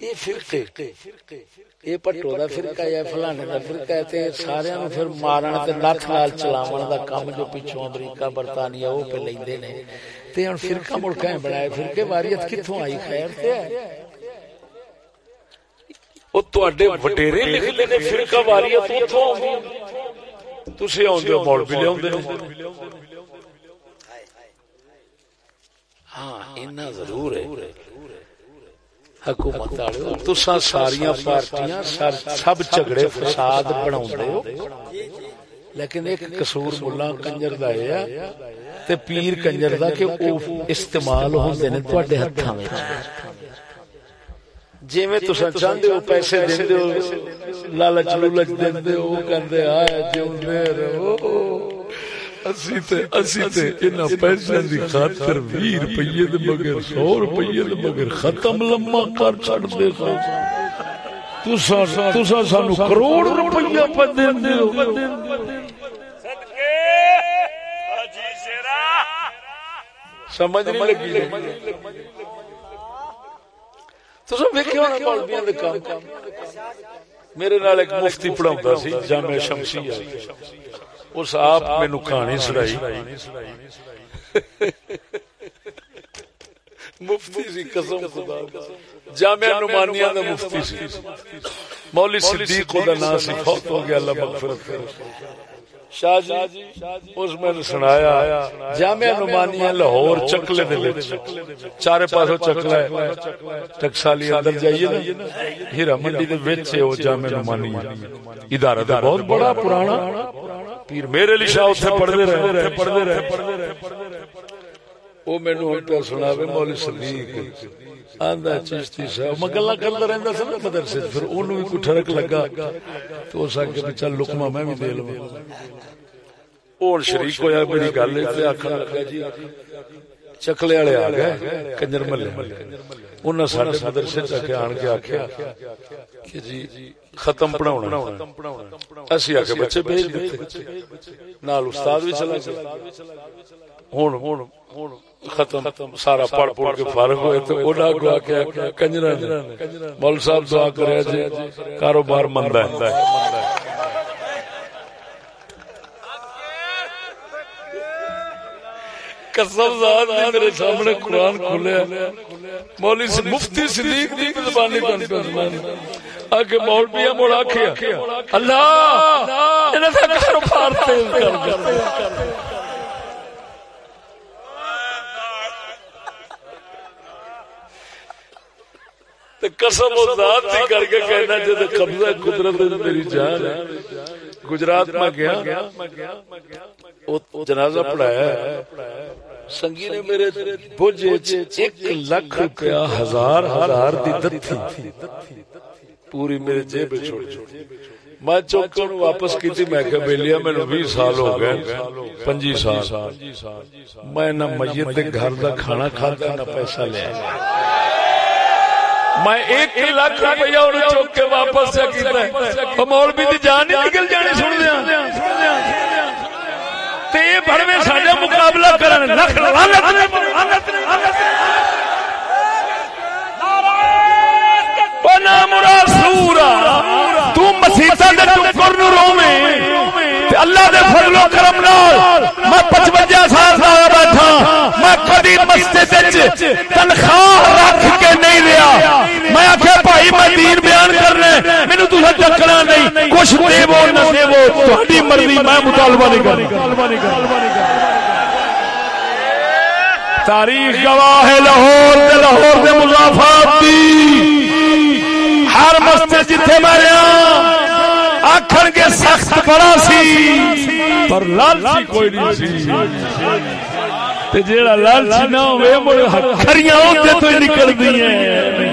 یہ فرقے یہ پٹو دا فرقہ یا فلانے دا فرقہ تے سارے نو پھر مارن تے ناتھ نال چلاون دا کام جو پیچھے امریکہ برطانیہ او پہ لیندے نے۔ تے ہن فرقہ ملکاں بنائے فرقے واریت کتھوں آئی؟ خیر تے او تواڈے وڈیرے لکھدے نے فرقہ واریت اوتھوں۔ تسی اوندے مولوی لے اوندے نے ہاں ضرور ہے۔ حکومت تسا ساریا پارٹیاں سب جھگڑے فساد بنا لیکن ایک قصور ملا کنجر دا ہے تے پیر کنجر دا کہ او استعمال ہوندے نے تواڈے ہتھاں وچ جویں تساں چاہندے ہو پیسے دیندے ہو لالچ لولچ دیندے ہو کہندے آئے جیوندے رہو اسی تے اسی تے انہاں پیسے دی خاطر 20 روپے دے مگر 100 روپے دے مگر ختم لمما کر چھڑ دے سا تساں تساں سانو کروڑ روپیہ پہ دیندے ہو صدقے حاجی شیرا سمجھ نہیں لگی تساں ویکھیو نا مولویاں دے کام میرے نال ایک مفتی پڑھاوندا سی جامع شمسیہ اس آپ مینو کہانی سنائی۔ مفتی سی قسم خدا جامعہ نمانیاں دا مفتی سی۔ مولی صدیق دا نام سی فوت ہو گیا اللہ مغفرت کرے۔ شاہ جی اس میں سنایا جامعہ نمانیہ لاہور چکلے دے وچ۔ چارے پاسوں چکلا ہے۔ ٹکسالی اندر جائیے نا۔ ہیرا منڈی دے وچ ہے او جامعہ نمانیہ ادارہ تے بہت بڑا، پرانا۔ پیر میرے علی شاہ اوتھے پڑھدے رہے۔ پڑھدے رہے۔ وہ مینوں ہن پہ سناوے، مولوی صدیق۔ آندا چشتی صاحب میں گلاں کردا رہندا سی نا مدرسے پھر اونوں بھی کوئی ٹھڑک لگا۔ تو اس آگے بھی چل لقمہ میں بھی دے لواں۔ اور شریک ہویا، میری گل تے آکھن لگا جی۔ چکلے والے آ گئے کنجر ملے سارے مدرسے آن کے آخیا کہ جی ختم پڑھاؤنا اسی بچے بھیج نال استاد بھی چلا گیا ہوں ختم سارا پڑھ پڑھ کے فارغ ہوئے تو انہاں کو مول صاحب دعا کرے جی کاروبار مندا ہے قسم ذات نے میرے سامنے قرآن کھولیا مولوی سے مفتی صدیق دی زبانی بن پہ زبانی آگے مولوی مڑ آکھیا اللہ! انہاں دا کاروبار تیز کر کر قسم و ذات ہی کر کے کہنا جب قبضہ قدرت میری جان ہے۔ گجرات میں گیا۔ جنازہ پڑھایا سنگی نے میرے بوجھ ایک لاکھ روپیہ ہزار ہزار دی دتی پوری میرے جیب چھوڑ میں چوک واپس کی تھی میں کہ بیلیا میں بھی سال ہو گئے، پنجی سال۔ میں نہ میت گھر کا کھانا کھاتا، نہ پیسہ لیا۔ میں ایک لاکھ روپیہ انہیں چوک کے واپس سے کیتا مولوی دی جان نکل جانی سن دیا تے بڑوے ساڈا مقابلہ کرن، لکھ لعنت بنا مرا سورا، تو مسیتا دے ٹکر نو روویں تے اللہ دے فضل و کرم نال میں 55 سال دا بیٹھا۔ میں کبھی مسجد وچ تنخواہ رکھ کے نہیں رہیا۔ میں آخیا بھائی میں دین بیان کرنا مینو تصا ٹکنا نہیں، کچھ دیو نہ دیو تھی مرضی میں مطالبہ نہیں کرنا۔ تاریخ گواہ ہے لاہور دے لاہور دے مضافات دی۔ ہر مسجد جتھے میں رہا آخر کے سخت بڑا سی، پر لالچی کوئی نہیں سی۔ تے جیڑا لالچی نہ ہوئے، مڑ کھریاں ہوتے تو نکل دی ہیں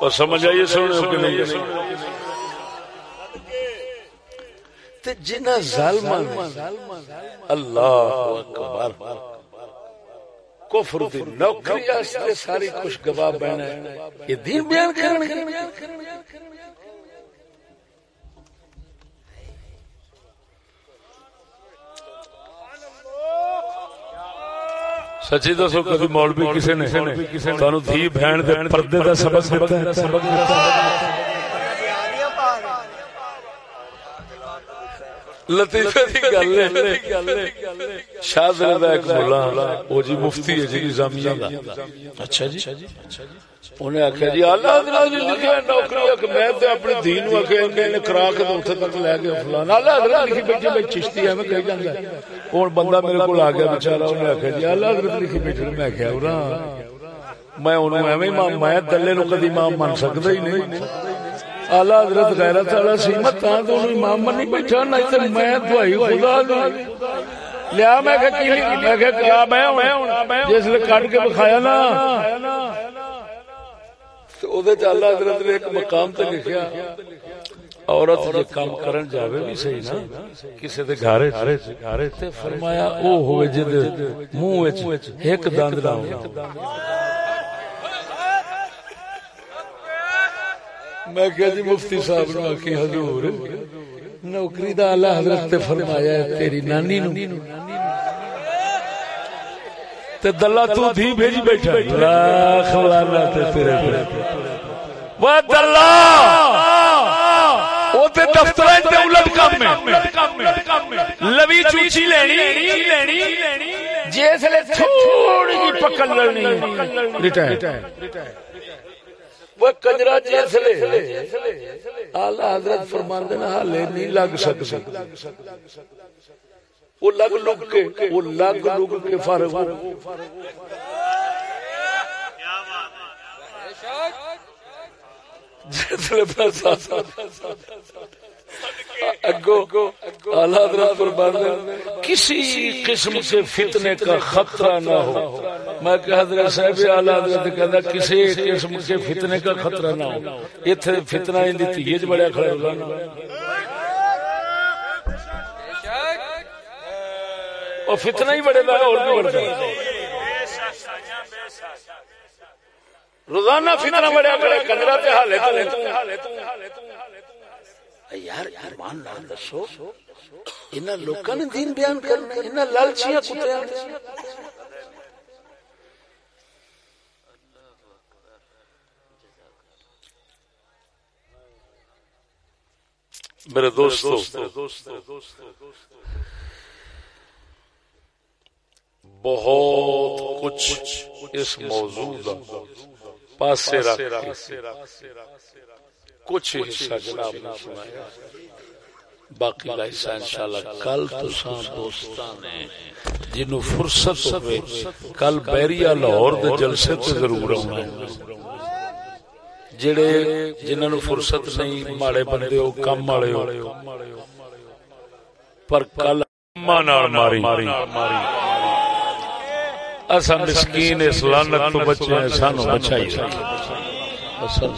اور سمجھ آئیے سونے کہ نہیں؟ جنہ ظالمان اللہ اکبر کفر دی نوکری آستے ساری کچھ گواہ بہن ہے یہ دین بیان کرنے سچی دسو کبھی مولوی کسی نے تہن دھی بہن دے پردے دا سبق دیتا ہے سبق دیتا ہے لطیفے دی گل ہے۔ شاہ رضا ایک مولا او جی مفتی ہے جی نظامیہ دا۔ اچھا جی۔ انہیں آخیا جی اللہ حضرت نے لکھا نوکری کہ میں تے اپنے دین نو آخیا انہیں نے کرا کے اوتھے تک لے گیا فلانا اللہ حضرت لکھی بیٹھے میں چشتی ہے میں کہی جاندا ہن بندہ میرے کول آ گیا بیچارہ انہیں آخیا جی اللہ حضرت لکھی بیٹھے میں کہیا اورا میں انہوں ایویں امام میں دلے نو کدی امام من سکدا ہی نہیں۔ اعلی حضرت غیرت والا سی، میں تاں تو امام بیٹھا، نہیں تے میں دعائی خدا دی۔ لیا میں کہ میں کہ کیا میں ہوں؟ جس لے کٹ کے بکھایا نا۔ اللہ حضرت نے ایک مقام تے لکھیا، عورت یہ کام کرن جاوے بھی صحیح نا کسی دے گھارے گھارے تے فرمایا او ہوئے جے منہ وچ ایک دند نہ ہونا میں کہا جی مفتی صاحب نے آخی حضور، نوکری دا اللہ حضرت تے فرمایا ہے، تیری نانی نو۔ تے دلہ تو دھی بھیج بیٹھا۔ لاکھ لانا تے تیرے پہ وہ دلہ! وہ تے دفتر تے الٹ کام ہے۔ لوی چوچی لینی۔ جس لے تھوڑی جی پکڑ لینی۔ ریٹائر۔ وہ کنجرا جس لے اعلی حضرت فرماندے نا حالے نہیں لگ سکتا وہ لگ لگ کے وہ لگ لگ کے فارغ ہو جسے پیسہ اگو حضرت کسی قسم کے فتنے کا خطرہ نہ ہو۔ میں کہ حضرت صاحب حضرت کسی قسم کے فتنے کا خطرہ نہ ہو۔ ایتھے فتنہ ان بڑا کھڑا روزانہ اور فتنہ ہی بڑے اور بھی روزانہ فتنہ بڑا کھڑا کنجرا تے حالے تو یار ایمان نال دسو انہاں لوکاں نے دین بیان کرنا انہاں لالچیاں کتیاں میرے دوستو بہت کچھ اس موضوع پاسے رکھ کے۔ کچھ حصہ جناب نے سنایا باقی کا حصہ انشاءاللہ کل تو سان دوستان نے جنہوں فرصت ہوئے کل بیریا لاہور دے جلسے تے ضرور آنا جڑے جنہوں فرصت نہیں ماڑے بندے ہو کم والے ہو۔ پر کل ماری ماری۔ اسا مسکین اس لعنت تو بچے ہیں سانو بچائی۔ اصل